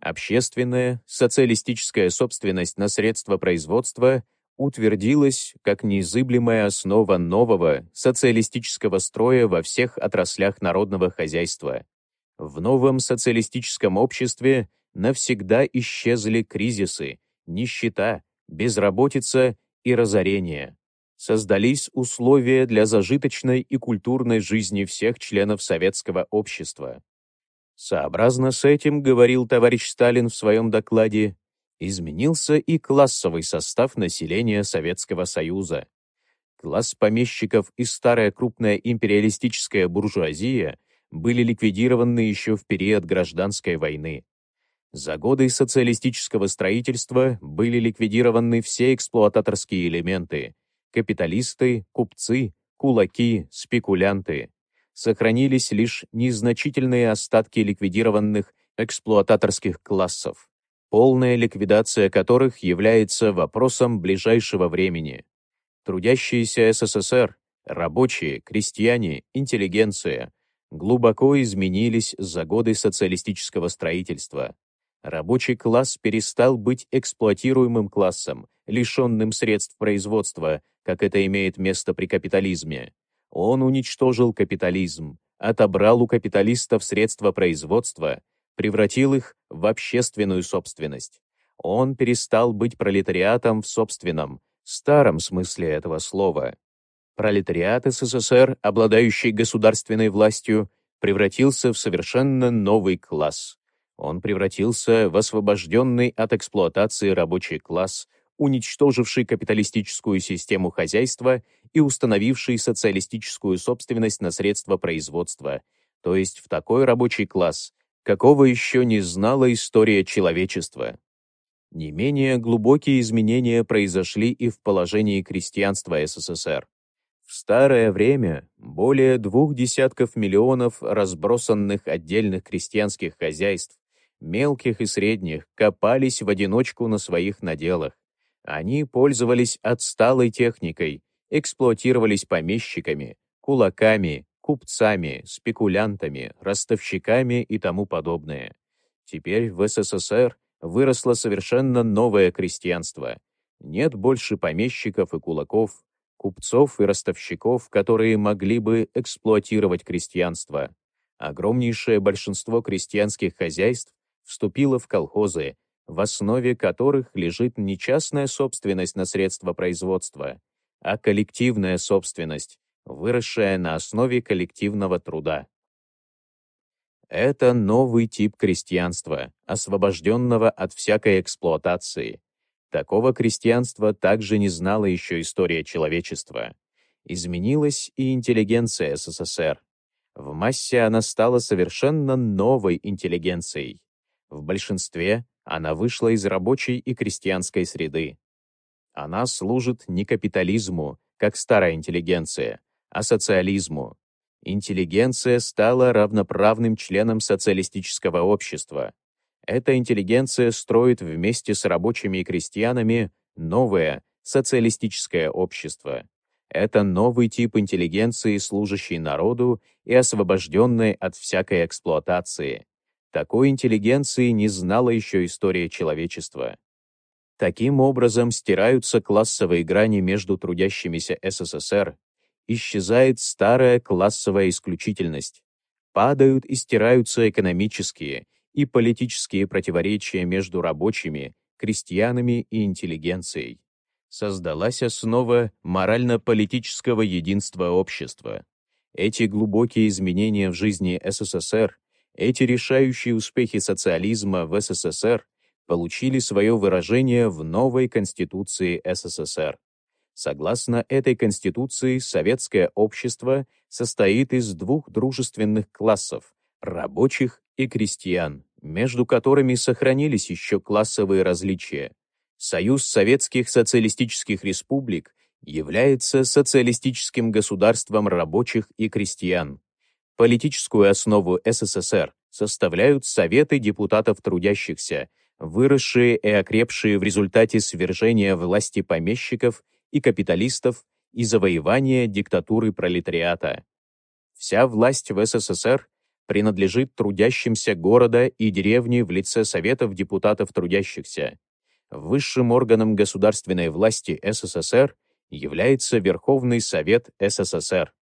Общественная, социалистическая собственность на средства производства утвердилась как незыблемая основа нового социалистического строя во всех отраслях народного хозяйства. В новом социалистическом обществе навсегда исчезли кризисы, нищета, безработица и разорение. Создались условия для зажиточной и культурной жизни всех членов советского общества. Сообразно с этим, говорил товарищ Сталин в своем докладе, изменился и классовый состав населения Советского Союза. Класс помещиков и старая крупная империалистическая буржуазия были ликвидированы еще в период гражданской войны. За годы социалистического строительства были ликвидированы все эксплуататорские элементы – капиталисты, купцы, кулаки, спекулянты. Сохранились лишь незначительные остатки ликвидированных эксплуататорских классов, полная ликвидация которых является вопросом ближайшего времени. Трудящиеся СССР, рабочие, крестьяне, интеллигенция глубоко изменились за годы социалистического строительства. Рабочий класс перестал быть эксплуатируемым классом, лишенным средств производства, как это имеет место при капитализме. Он уничтожил капитализм, отобрал у капиталистов средства производства, превратил их в общественную собственность. Он перестал быть пролетариатом в собственном, старом смысле этого слова. Пролетариат СССР, обладающий государственной властью, превратился в совершенно новый класс. Он превратился в освобожденный от эксплуатации рабочий класс, уничтоживший капиталистическую систему хозяйства и установивший социалистическую собственность на средства производства, то есть в такой рабочий класс, какого еще не знала история человечества. Не менее глубокие изменения произошли и в положении крестьянства СССР. В старое время более двух десятков миллионов разбросанных отдельных крестьянских хозяйств мелких и средних, копались в одиночку на своих наделах. Они пользовались отсталой техникой, эксплуатировались помещиками, кулаками, купцами, спекулянтами, ростовщиками и тому подобное. Теперь в СССР выросло совершенно новое крестьянство. Нет больше помещиков и кулаков, купцов и ростовщиков, которые могли бы эксплуатировать крестьянство. Огромнейшее большинство крестьянских хозяйств вступила в колхозы, в основе которых лежит не частная собственность на средства производства, а коллективная собственность, выросшая на основе коллективного труда. Это новый тип крестьянства, освобожденного от всякой эксплуатации. Такого крестьянства также не знала еще история человечества. Изменилась и интеллигенция СССР. В массе она стала совершенно новой интеллигенцией. В большинстве она вышла из рабочей и крестьянской среды. Она служит не капитализму, как старая интеллигенция, а социализму. Интеллигенция стала равноправным членом социалистического общества. Эта интеллигенция строит вместе с рабочими и крестьянами новое социалистическое общество. Это новый тип интеллигенции, служащий народу и освобожденной от всякой эксплуатации. Такой интеллигенции не знала еще история человечества. Таким образом стираются классовые грани между трудящимися СССР, исчезает старая классовая исключительность, падают и стираются экономические и политические противоречия между рабочими, крестьянами и интеллигенцией. Создалась основа морально-политического единства общества. Эти глубокие изменения в жизни СССР эти решающие успехи социализма в СССР получили свое выражение в новой Конституции СССР. Согласно этой Конституции, советское общество состоит из двух дружественных классов – рабочих и крестьян, между которыми сохранились еще классовые различия. Союз Советских Социалистических Республик является социалистическим государством рабочих и крестьян. Политическую основу СССР составляют Советы депутатов трудящихся, выросшие и окрепшие в результате свержения власти помещиков и капиталистов и завоевания диктатуры пролетариата. Вся власть в СССР принадлежит трудящимся города и деревни в лице Советов депутатов трудящихся. высшим органом государственной власти СССР является Верховный Совет СССР.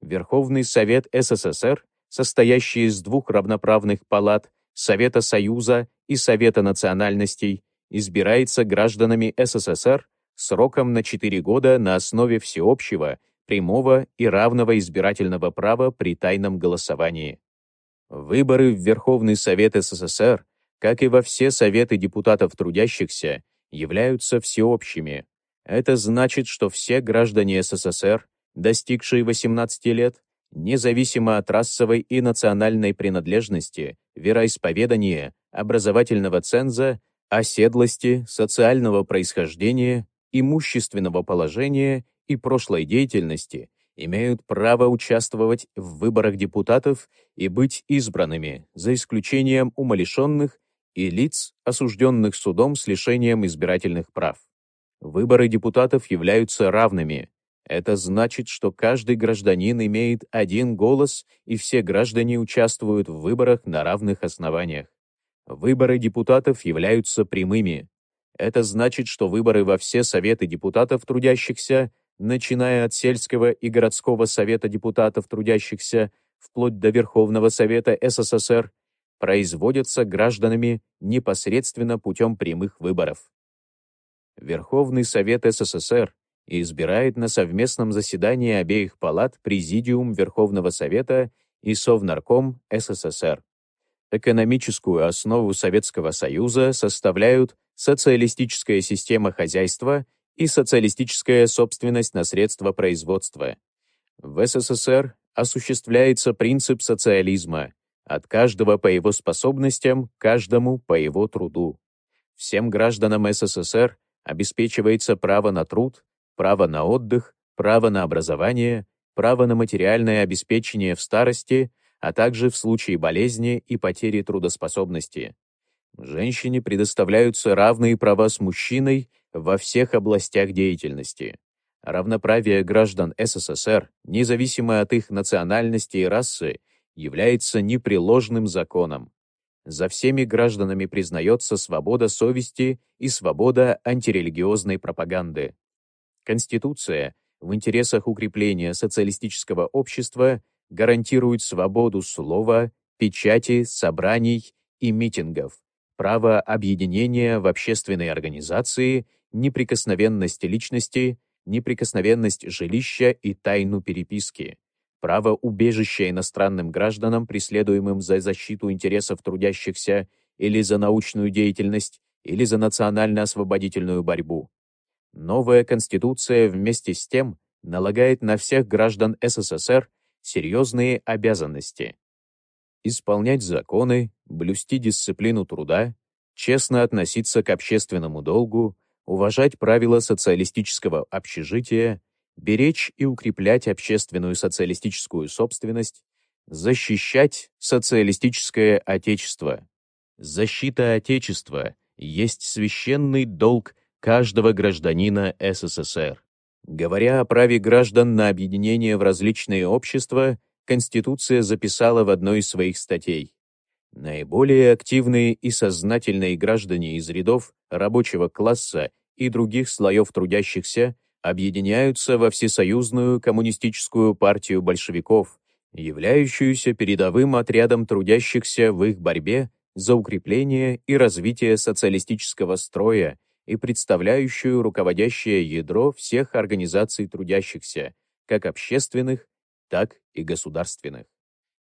Верховный Совет СССР, состоящий из двух равноправных палат Совета Союза и Совета национальностей, избирается гражданами СССР сроком на 4 года на основе всеобщего, прямого и равного избирательного права при тайном голосовании. Выборы в Верховный Совет СССР, как и во все Советы депутатов трудящихся, являются всеобщими. Это значит, что все граждане СССР, достигшие 18 лет, независимо от расовой и национальной принадлежности, вероисповедания, образовательного ценза, оседлости, социального происхождения, имущественного положения и прошлой деятельности имеют право участвовать в выборах депутатов и быть избранными, за исключением умалишенных и лиц, осужденных судом с лишением избирательных прав. Выборы депутатов являются равными. Это значит, что каждый гражданин имеет один голос, и все граждане участвуют в выборах на равных основаниях. Выборы депутатов являются прямыми. Это значит, что выборы во все советы депутатов трудящихся, начиная от сельского и городского совета депутатов трудящихся, вплоть до Верховного Совета СССР, производятся гражданами непосредственно путем прямых выборов. Верховный Совет СССР избирает на совместном заседании обеих палат Президиум Верховного Совета и Совнарком СССР. Экономическую основу Советского Союза составляют социалистическая система хозяйства и социалистическая собственность на средства производства. В СССР осуществляется принцип социализма от каждого по его способностям, каждому по его труду. Всем гражданам СССР обеспечивается право на труд, право на отдых, право на образование, право на материальное обеспечение в старости, а также в случае болезни и потери трудоспособности. Женщине предоставляются равные права с мужчиной во всех областях деятельности. Равноправие граждан СССР, независимо от их национальности и расы, является непреложным законом. За всеми гражданами признается свобода совести и свобода антирелигиозной пропаганды. Конституция в интересах укрепления социалистического общества гарантирует свободу слова, печати, собраний и митингов, право объединения в общественной организации, неприкосновенность личности, неприкосновенность жилища и тайну переписки, право убежища иностранным гражданам, преследуемым за защиту интересов трудящихся или за научную деятельность, или за национально-освободительную борьбу. Новая Конституция вместе с тем налагает на всех граждан СССР серьезные обязанности. Исполнять законы, блюсти дисциплину труда, честно относиться к общественному долгу, уважать правила социалистического общежития, беречь и укреплять общественную социалистическую собственность, защищать социалистическое отечество. Защита Отечества есть священный долг каждого гражданина СССР. Говоря о праве граждан на объединение в различные общества, Конституция записала в одной из своих статей. Наиболее активные и сознательные граждане из рядов рабочего класса и других слоев трудящихся объединяются во Всесоюзную коммунистическую партию большевиков, являющуюся передовым отрядом трудящихся в их борьбе за укрепление и развитие социалистического строя и представляющую руководящее ядро всех организаций трудящихся, как общественных, так и государственных.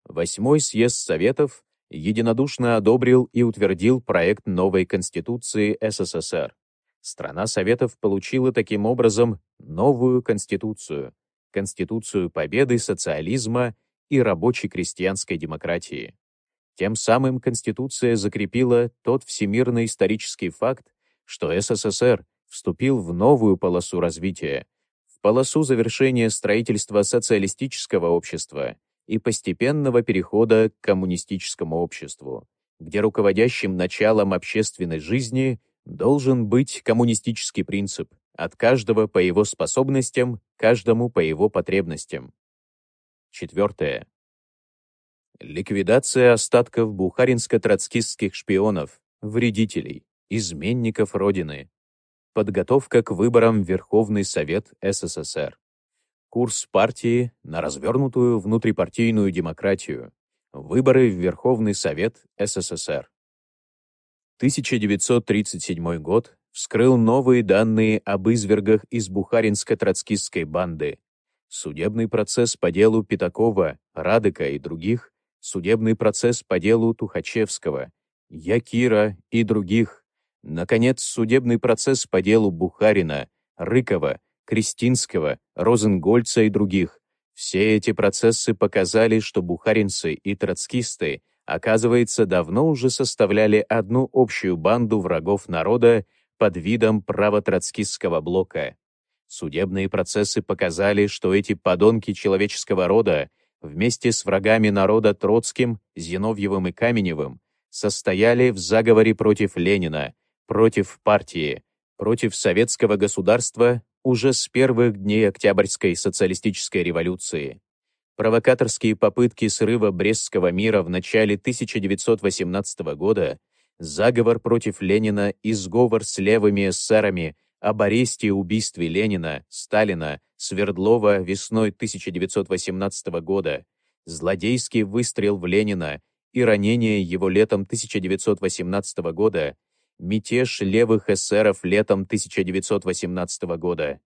Восьмой съезд Советов единодушно одобрил и утвердил проект новой Конституции СССР. Страна Советов получила таким образом новую Конституцию, Конституцию победы социализма и рабочей крестьянской демократии. Тем самым Конституция закрепила тот всемирный исторический факт, что СССР вступил в новую полосу развития, в полосу завершения строительства социалистического общества и постепенного перехода к коммунистическому обществу, где руководящим началом общественной жизни должен быть коммунистический принцип от каждого по его способностям, каждому по его потребностям. Четвертое. Ликвидация остатков бухаринско-троцкистских шпионов, вредителей. Изменников Родины, подготовка к выборам в Верховный Совет СССР, курс партии на развернутую внутрипартийную демократию, выборы в Верховный Совет СССР. 1937 год вскрыл новые данные об извергах из Бухаринско-троцкистской банды, судебный процесс по делу Пятакова, Радыка и других, судебный процесс по делу Тухачевского, Якира и других, наконец, судебный процесс по делу Бухарина, Рыкова, Кристинского, Розенгольца и других. Все эти процессы показали, что бухаринцы и троцкисты, оказывается, давно уже составляли одну общую банду врагов народа под видом правотроцкистского блока. Судебные процессы показали, что эти подонки человеческого рода вместе с врагами народа Троцким, Зиновьевым и Каменевым состояли в заговоре против Ленина, против партии, против советского государства уже с первых дней Октябрьской социалистической революции. Провокаторские попытки срыва Брестского мира в начале 1918 года, заговор против Ленина и сговор с левыми эсерами об аресте и убийстве Ленина, Сталина, Свердлова весной 1918 года, злодейский выстрел в Ленина и ранение его летом 1918 года, мятеж левых эсеров летом 1918 года,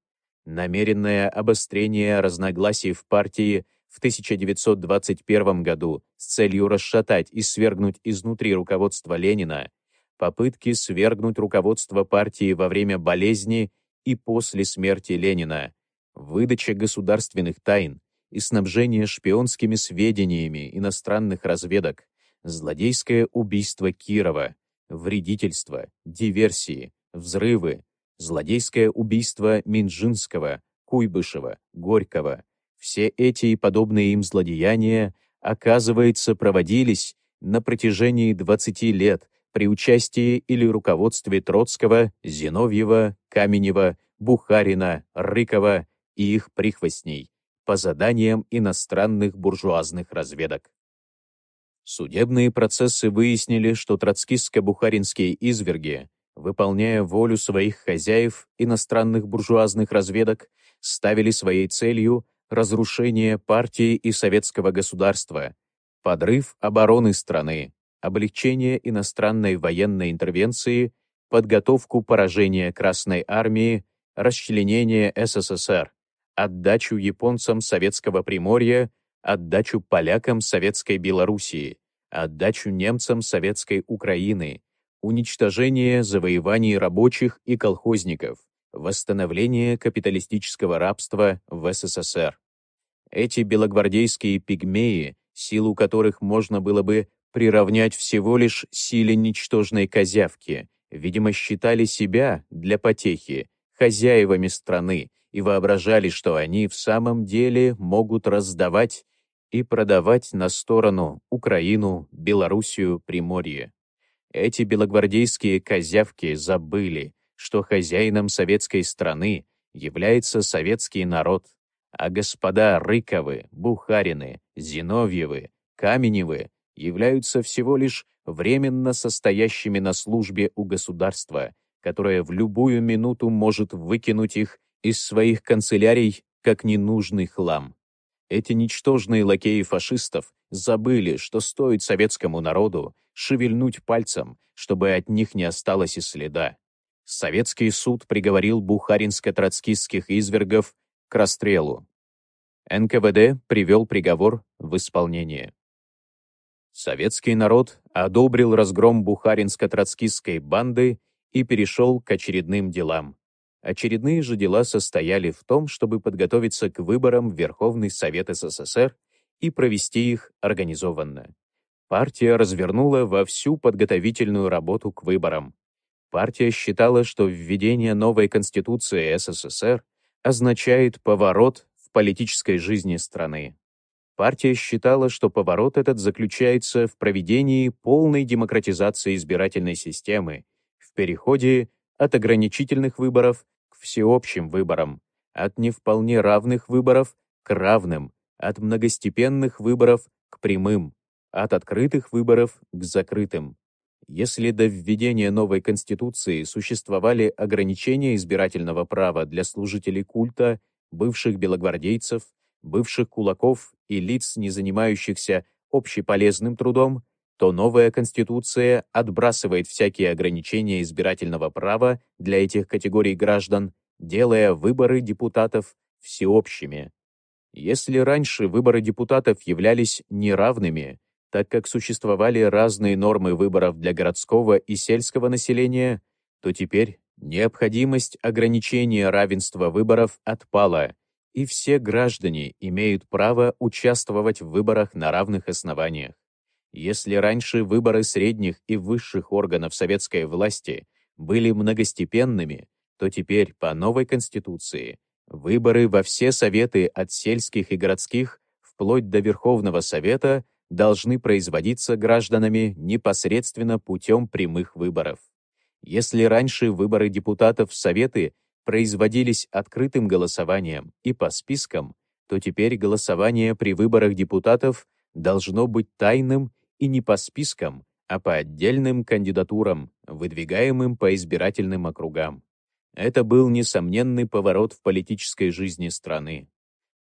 намеренное обострение разногласий в партии в 1921 году с целью расшатать и свергнуть изнутри руководство Ленина, попытки свергнуть руководство партии во время болезни и после смерти Ленина, выдача государственных тайн и снабжение шпионскими сведениями иностранных разведок, злодейское убийство Кирова, вредительство, диверсии, взрывы, злодейское убийство Минжинского, Куйбышева, Горького. Все эти и подобные им злодеяния, оказывается, проводились на протяжении 20 лет при участии или руководстве Троцкого, Зиновьева, Каменева, Бухарина, Рыкова и их прихвостней по заданиям иностранных буржуазных разведок. Судебные процессы выяснили, что троцкистско-бухаринские изверги, выполняя волю своих хозяев, иностранных буржуазных разведок, ставили своей целью разрушение партии и советского государства, подрыв обороны страны, облегчение иностранной военной интервенции, подготовку поражения Красной Армии, расчленение СССР, отдачу японцам Советского Приморья, отдачу полякам Советской Белоруссии, отдачу немцам Советской Украины, уничтожение завоеваний рабочих и колхозников, восстановление капиталистического рабства в СССР. Эти белогвардейские пигмеи, силу которых можно было бы приравнять всего лишь силе ничтожной козявки, видимо, считали себя, для потехи, хозяевами страны и воображали, что они в самом деле могут раздавать и продавать на сторону Украину, Белоруссию, Приморье. Эти белогвардейские козявки забыли, что хозяином советской страны является советский народ, а господа Рыковы, Бухарины, Зиновьевы, Каменевы являются всего лишь временно состоящими на службе у государства, которое в любую минуту может выкинуть их из своих канцелярий как ненужный хлам. Эти ничтожные лакеи фашистов забыли, что стоит советскому народу шевельнуть пальцем, чтобы от них не осталось и следа. Советский суд приговорил бухаринско-троцкистских извергов к расстрелу. НКВД привел приговор в исполнение. Советский народ одобрил разгром бухаринско-троцкистской банды и перешел к очередным делам. Очередные же дела состояли в том, чтобы подготовиться к выборам в Верховный Совет СССР и провести их организованно. Партия развернула во всю подготовительную работу к выборам. Партия считала, что введение новой Конституции СССР означает поворот в политической жизни страны. Партия считала, что поворот этот заключается в проведении полной демократизации избирательной системы, в переходе от ограничительных выборов к всеобщим выборам, от не вполне равных выборов к равным, от многостепенных выборов к прямым, от открытых выборов к закрытым. Если до введения новой Конституции существовали ограничения избирательного права для служителей культа, бывших белогвардейцев, бывших кулаков и лиц, не занимающихся общеполезным трудом, то новая Конституция отбрасывает всякие ограничения избирательного права для этих категорий граждан, делая выборы депутатов всеобщими. Если раньше выборы депутатов являлись неравными, так как существовали разные нормы выборов для городского и сельского населения, то теперь необходимость ограничения равенства выборов отпала, и все граждане имеют право участвовать в выборах на равных основаниях. Если раньше выборы средних и высших органов советской власти были многостепенными, то теперь по новой Конституции выборы во все советы от сельских и городских вплоть до Верховного Совета должны производиться гражданами непосредственно путем прямых выборов. Если раньше выборы депутатов в Советы производились открытым голосованием и по спискам, то теперь голосование при выборах депутатов должно быть тайным и не по спискам, а по отдельным кандидатурам, выдвигаемым по избирательным округам. Это был несомненный поворот в политической жизни страны.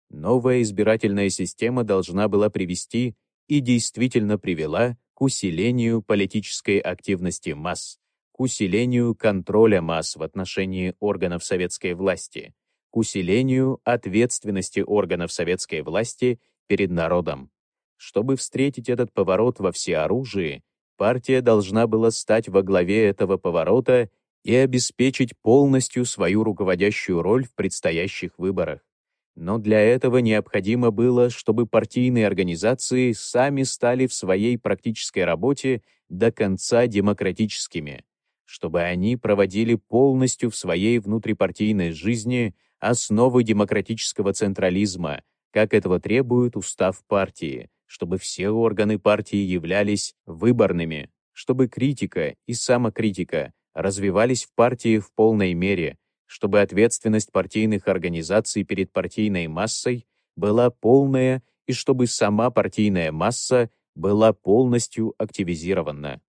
Новая избирательная система должна была привести и действительно привела к усилению политической активности масс, к усилению контроля масс в отношении органов советской власти, к усилению ответственности органов советской власти перед народом. Чтобы встретить этот поворот во всеоружии, партия должна была стать во главе этого поворота и обеспечить полностью свою руководящую роль в предстоящих выборах. Но для этого необходимо было, чтобы партийные организации сами стали в своей практической работе до конца демократическими, чтобы они проводили полностью в своей внутрипартийной жизни основы демократического централизма, как этого требует устав партии, чтобы все органы партии являлись выборными, чтобы критика и самокритика развивались в партии в полной мере, чтобы ответственность партийных организаций перед партийной массой была полная и чтобы сама партийная масса была полностью активизирована.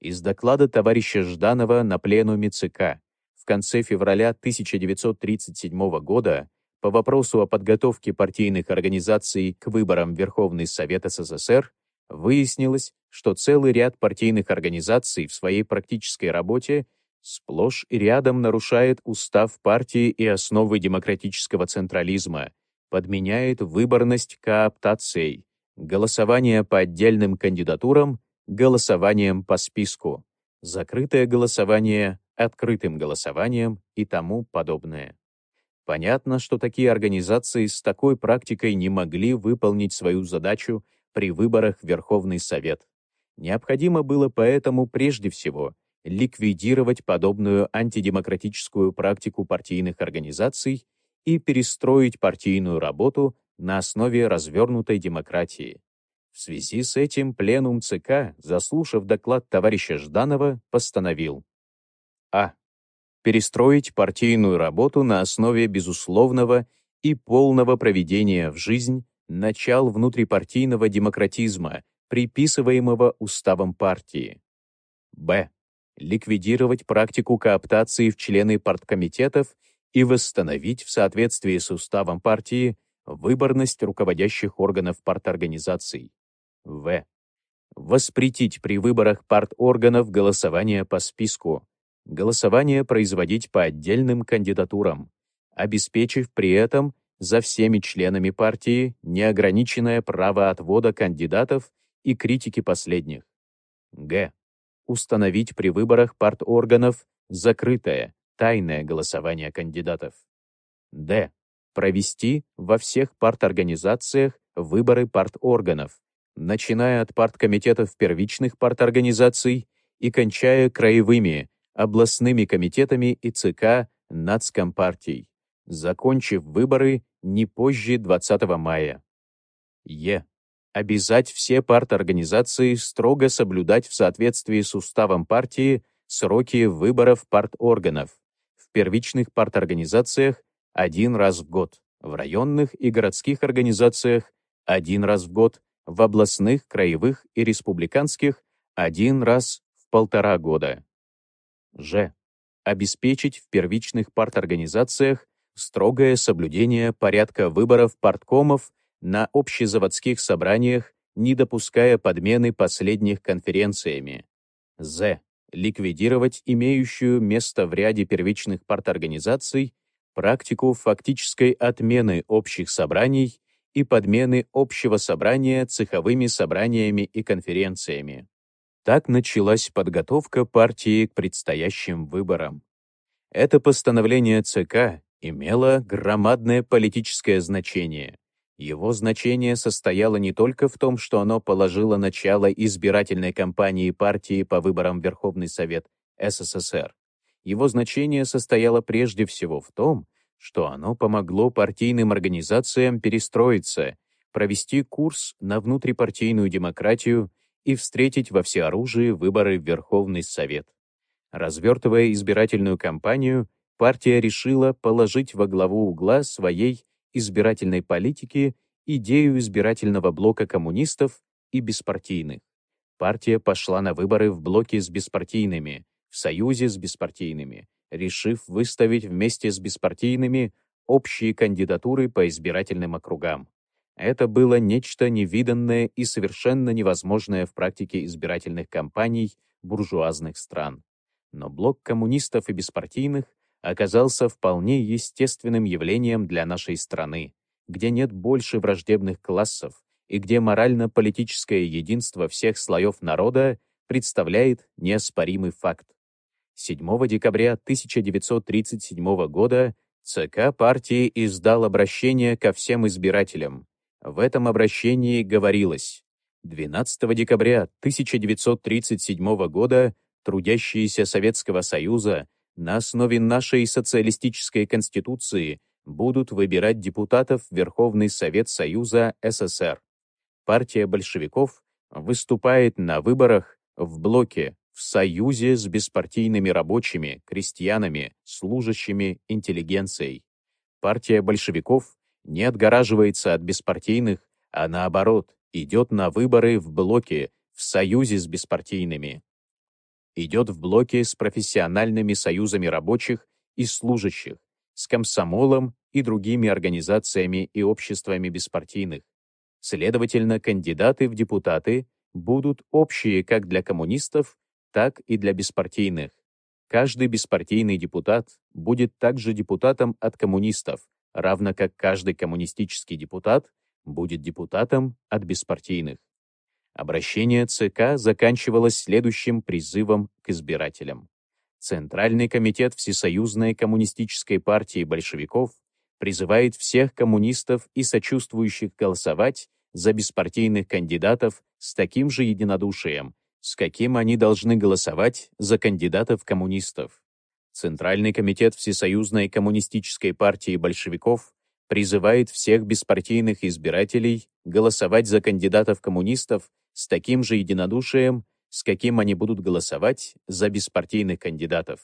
Из доклада товарища Жданова на пленуме ЦК в конце февраля 1937 года по вопросу о подготовке партийных организаций к выборам Верховный Совет СССР выяснилось, что целый ряд партийных организаций в своей практической работе сплошь и рядом нарушает устав партии и основы демократического централизма, подменяет выборность кооптацией, голосование по отдельным кандидатурам голосованием по списку, закрытое голосование открытым голосованием и тому подобное. Понятно, что такие организации с такой практикой не могли выполнить свою задачу при выборах в Верховный Совет. Необходимо было поэтому прежде всего ликвидировать подобную антидемократическую практику партийных организаций и перестроить партийную работу на основе развернутой демократии. В связи с этим Пленум ЦК, заслушав доклад товарища Жданова, постановил А перестроить партийную работу на основе безусловного и полного проведения в жизнь начал внутрипартийного демократизма, приписываемого уставом партии. Б. Ликвидировать практику кооптации в члены парткомитетов и восстановить в соответствии с уставом партии выборность руководящих органов парторганизаций. В. Воспретить при выборах парторганов голосование по списку, голосование производить по отдельным кандидатурам, обеспечив при этом за всеми членами партии неограниченное право отвода кандидатов и критики последних. Г. Установить при выборах парторганов закрытое, тайное голосование кандидатов. Д. Провести во всех парторганизациях выборы парторганов, начиная от парткомитетов первичных парторганизаций и кончая краевыми, областными комитетами и ЦК нацкомпартий, закончив выборы не позже 20 мая. Е. Обязать все парторганизации строго соблюдать в соответствии с уставом партии сроки выборов парторганов в первичных парторганизациях один раз в год, в районных и городских организациях один раз в год, в областных, краевых и республиканских один раз в полтора года. Ж. Обеспечить в первичных парторганизациях строгое соблюдение порядка выборов парткомов на общезаводских собраниях, не допуская подмены последних конференциями. З. Ликвидировать имеющую место в ряде первичных парторганизаций практику фактической отмены общих собраний и подмены общего собрания цеховыми собраниями и конференциями. Так началась подготовка партии к предстоящим выборам. Это постановление ЦК имело громадное политическое значение. Его значение состояло не только в том, что оно положило начало избирательной кампании партии по выборам Верховный Совет СССР. Его значение состояло прежде всего в том, что оно помогло партийным организациям перестроиться, провести курс на внутрипартийную демократию и встретить во всеоружии выборы в Верховный Совет. Развертывая избирательную кампанию, партия решила положить во главу угла своей избирательной политики идею избирательного блока коммунистов и беспартийных. Партия пошла на выборы в блоке с беспартийными, в союзе с беспартийными, решив выставить вместе с беспартийными общие кандидатуры по избирательным округам. Это было нечто невиданное и совершенно невозможное в практике избирательных кампаний буржуазных стран. Но блок коммунистов и беспартийных оказался вполне естественным явлением для нашей страны, где нет больше враждебных классов и где морально-политическое единство всех слоев народа представляет неоспоримый факт. 7 декабря 1937 года ЦК партии издал обращение ко всем избирателям. В этом обращении говорилось 12 декабря 1937 года трудящиеся Советского Союза на основе нашей социалистической конституции будут выбирать депутатов Верховный Совет Союза СССР. Партия большевиков выступает на выборах в блоке в союзе с беспартийными рабочими, крестьянами, служащими, интеллигенцией. Партия большевиков не отгораживается от беспартийных, а наоборот, идет на выборы в блоке, в союзе с беспартийными. Идет в блоке с профессиональными союзами рабочих и служащих, с комсомолом и другими организациями и обществами беспартийных. Следовательно, кандидаты в депутаты будут общие как для коммунистов, так и для беспартийных. Каждый беспартийный депутат будет также депутатом от коммунистов, равно как каждый коммунистический депутат будет депутатом от беспартийных. Обращение ЦК заканчивалось следующим призывом к избирателям. Центральный комитет Всесоюзной коммунистической партии большевиков призывает всех коммунистов и сочувствующих голосовать за беспартийных кандидатов с таким же единодушием, с каким они должны голосовать за кандидатов-коммунистов. Центральный комитет Всесоюзной коммунистической партии большевиков призывает всех беспартийных избирателей голосовать за кандидатов-коммунистов с таким же единодушием, с каким они будут голосовать за беспартийных кандидатов.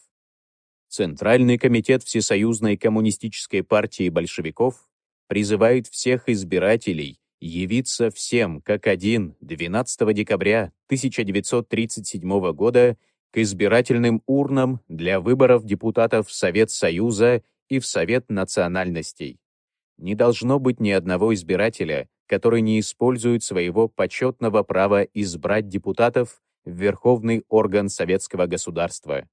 Центральный комитет Всесоюзной коммунистической партии большевиков призывает всех избирателей явиться всем как один 12 декабря 1937 года к избирательным урнам для выборов депутатов в Совет Союза и в Совет национальностей. Не должно быть ни одного избирателя, который не использует своего почетного права избрать депутатов в верховный орган советского государства.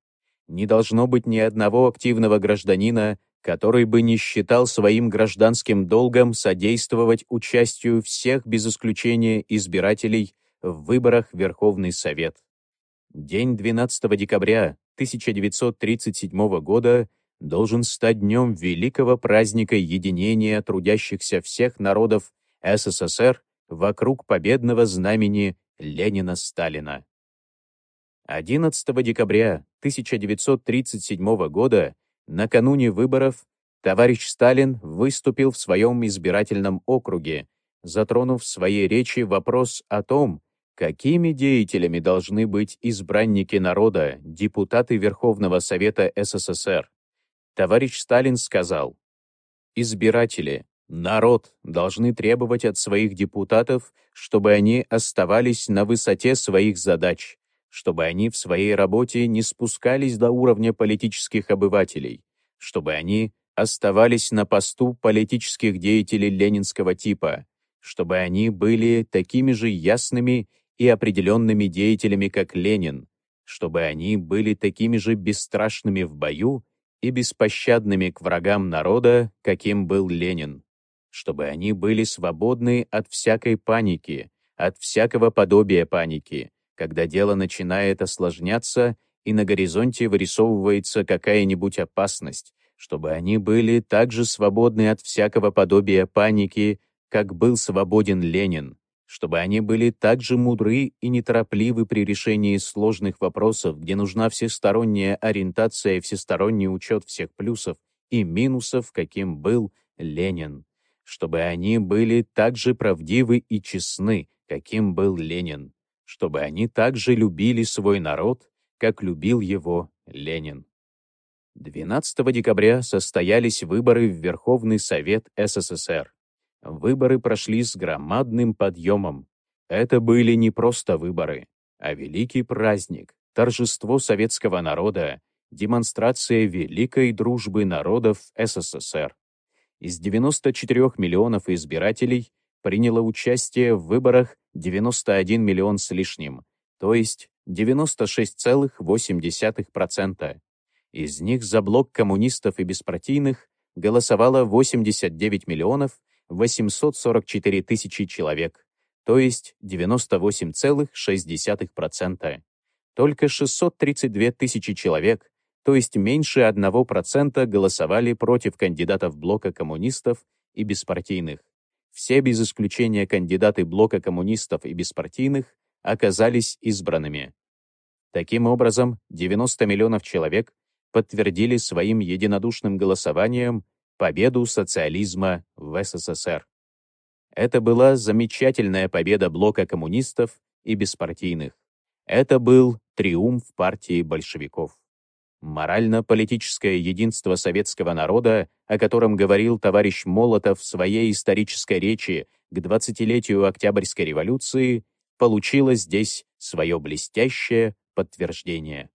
Не должно быть ни одного активного гражданина, который бы не считал своим гражданским долгом содействовать участию всех без исключения избирателей в выборах Верховный Совет. День 12 декабря 1937 года должен стать днем великого праздника единения трудящихся всех народов СССР вокруг победного знамени Ленина-Сталина. 11 декабря 1937 года Накануне выборов товарищ Сталин выступил в своем избирательном округе, затронув в своей речи вопрос о том, какими деятелями должны быть избранники народа, депутаты Верховного Совета СССР. Товарищ Сталин сказал, «Избиратели, народ должны требовать от своих депутатов, чтобы они оставались на высоте своих задач, чтобы они в своей работе не спускались до уровня политических обывателей, чтобы они оставались на посту политических деятелей ленинского типа, чтобы они были такими же ясными и определенными деятелями, как Ленин, чтобы они были такими же бесстрашными в бою и беспощадными к врагам народа, каким был Ленин, чтобы они были свободны от всякой паники, от всякого подобия паники, когда дело начинает осложняться и на горизонте вырисовывается какая-нибудь опасность, чтобы они были также свободны от всякого подобия паники, как был свободен Ленин, чтобы они были так же мудры и неторопливы при решении сложных вопросов, где нужна всесторонняя ориентация и всесторонний учет всех плюсов и минусов, каким был Ленин, чтобы они были так же правдивы и честны, каким был Ленин, чтобы они также любили свой народ, как любил его Ленин. 12 декабря состоялись выборы в Верховный Совет СССР. Выборы прошли с громадным подъемом. Это были не просто выборы, а великий праздник, торжество советского народа, демонстрация великой дружбы народов СССР. Из 94 миллионов избирателей приняло участие в выборах 91 миллион с лишним, то есть 96,8%. Из них за блок коммунистов и беспартийных голосовало 89 миллионов 844 тысячи человек, то есть 98,6%. Только 632 тысячи человек, то есть меньше 1% голосовали против кандидатов блока коммунистов и беспартийных. Все без исключения кандидаты блока коммунистов и беспартийных оказались избранными. Таким образом, 90 миллионов человек подтвердили своим единодушным голосованием победу социализма в СССР. Это была замечательная победа блока коммунистов и беспартийных. Это был триумф партии большевиков. Морально-политическое единство советского народа, о котором говорил товарищ Молотов в своей исторической речи к 20-летию Октябрьской революции, получило здесь свое блестящее подтверждение.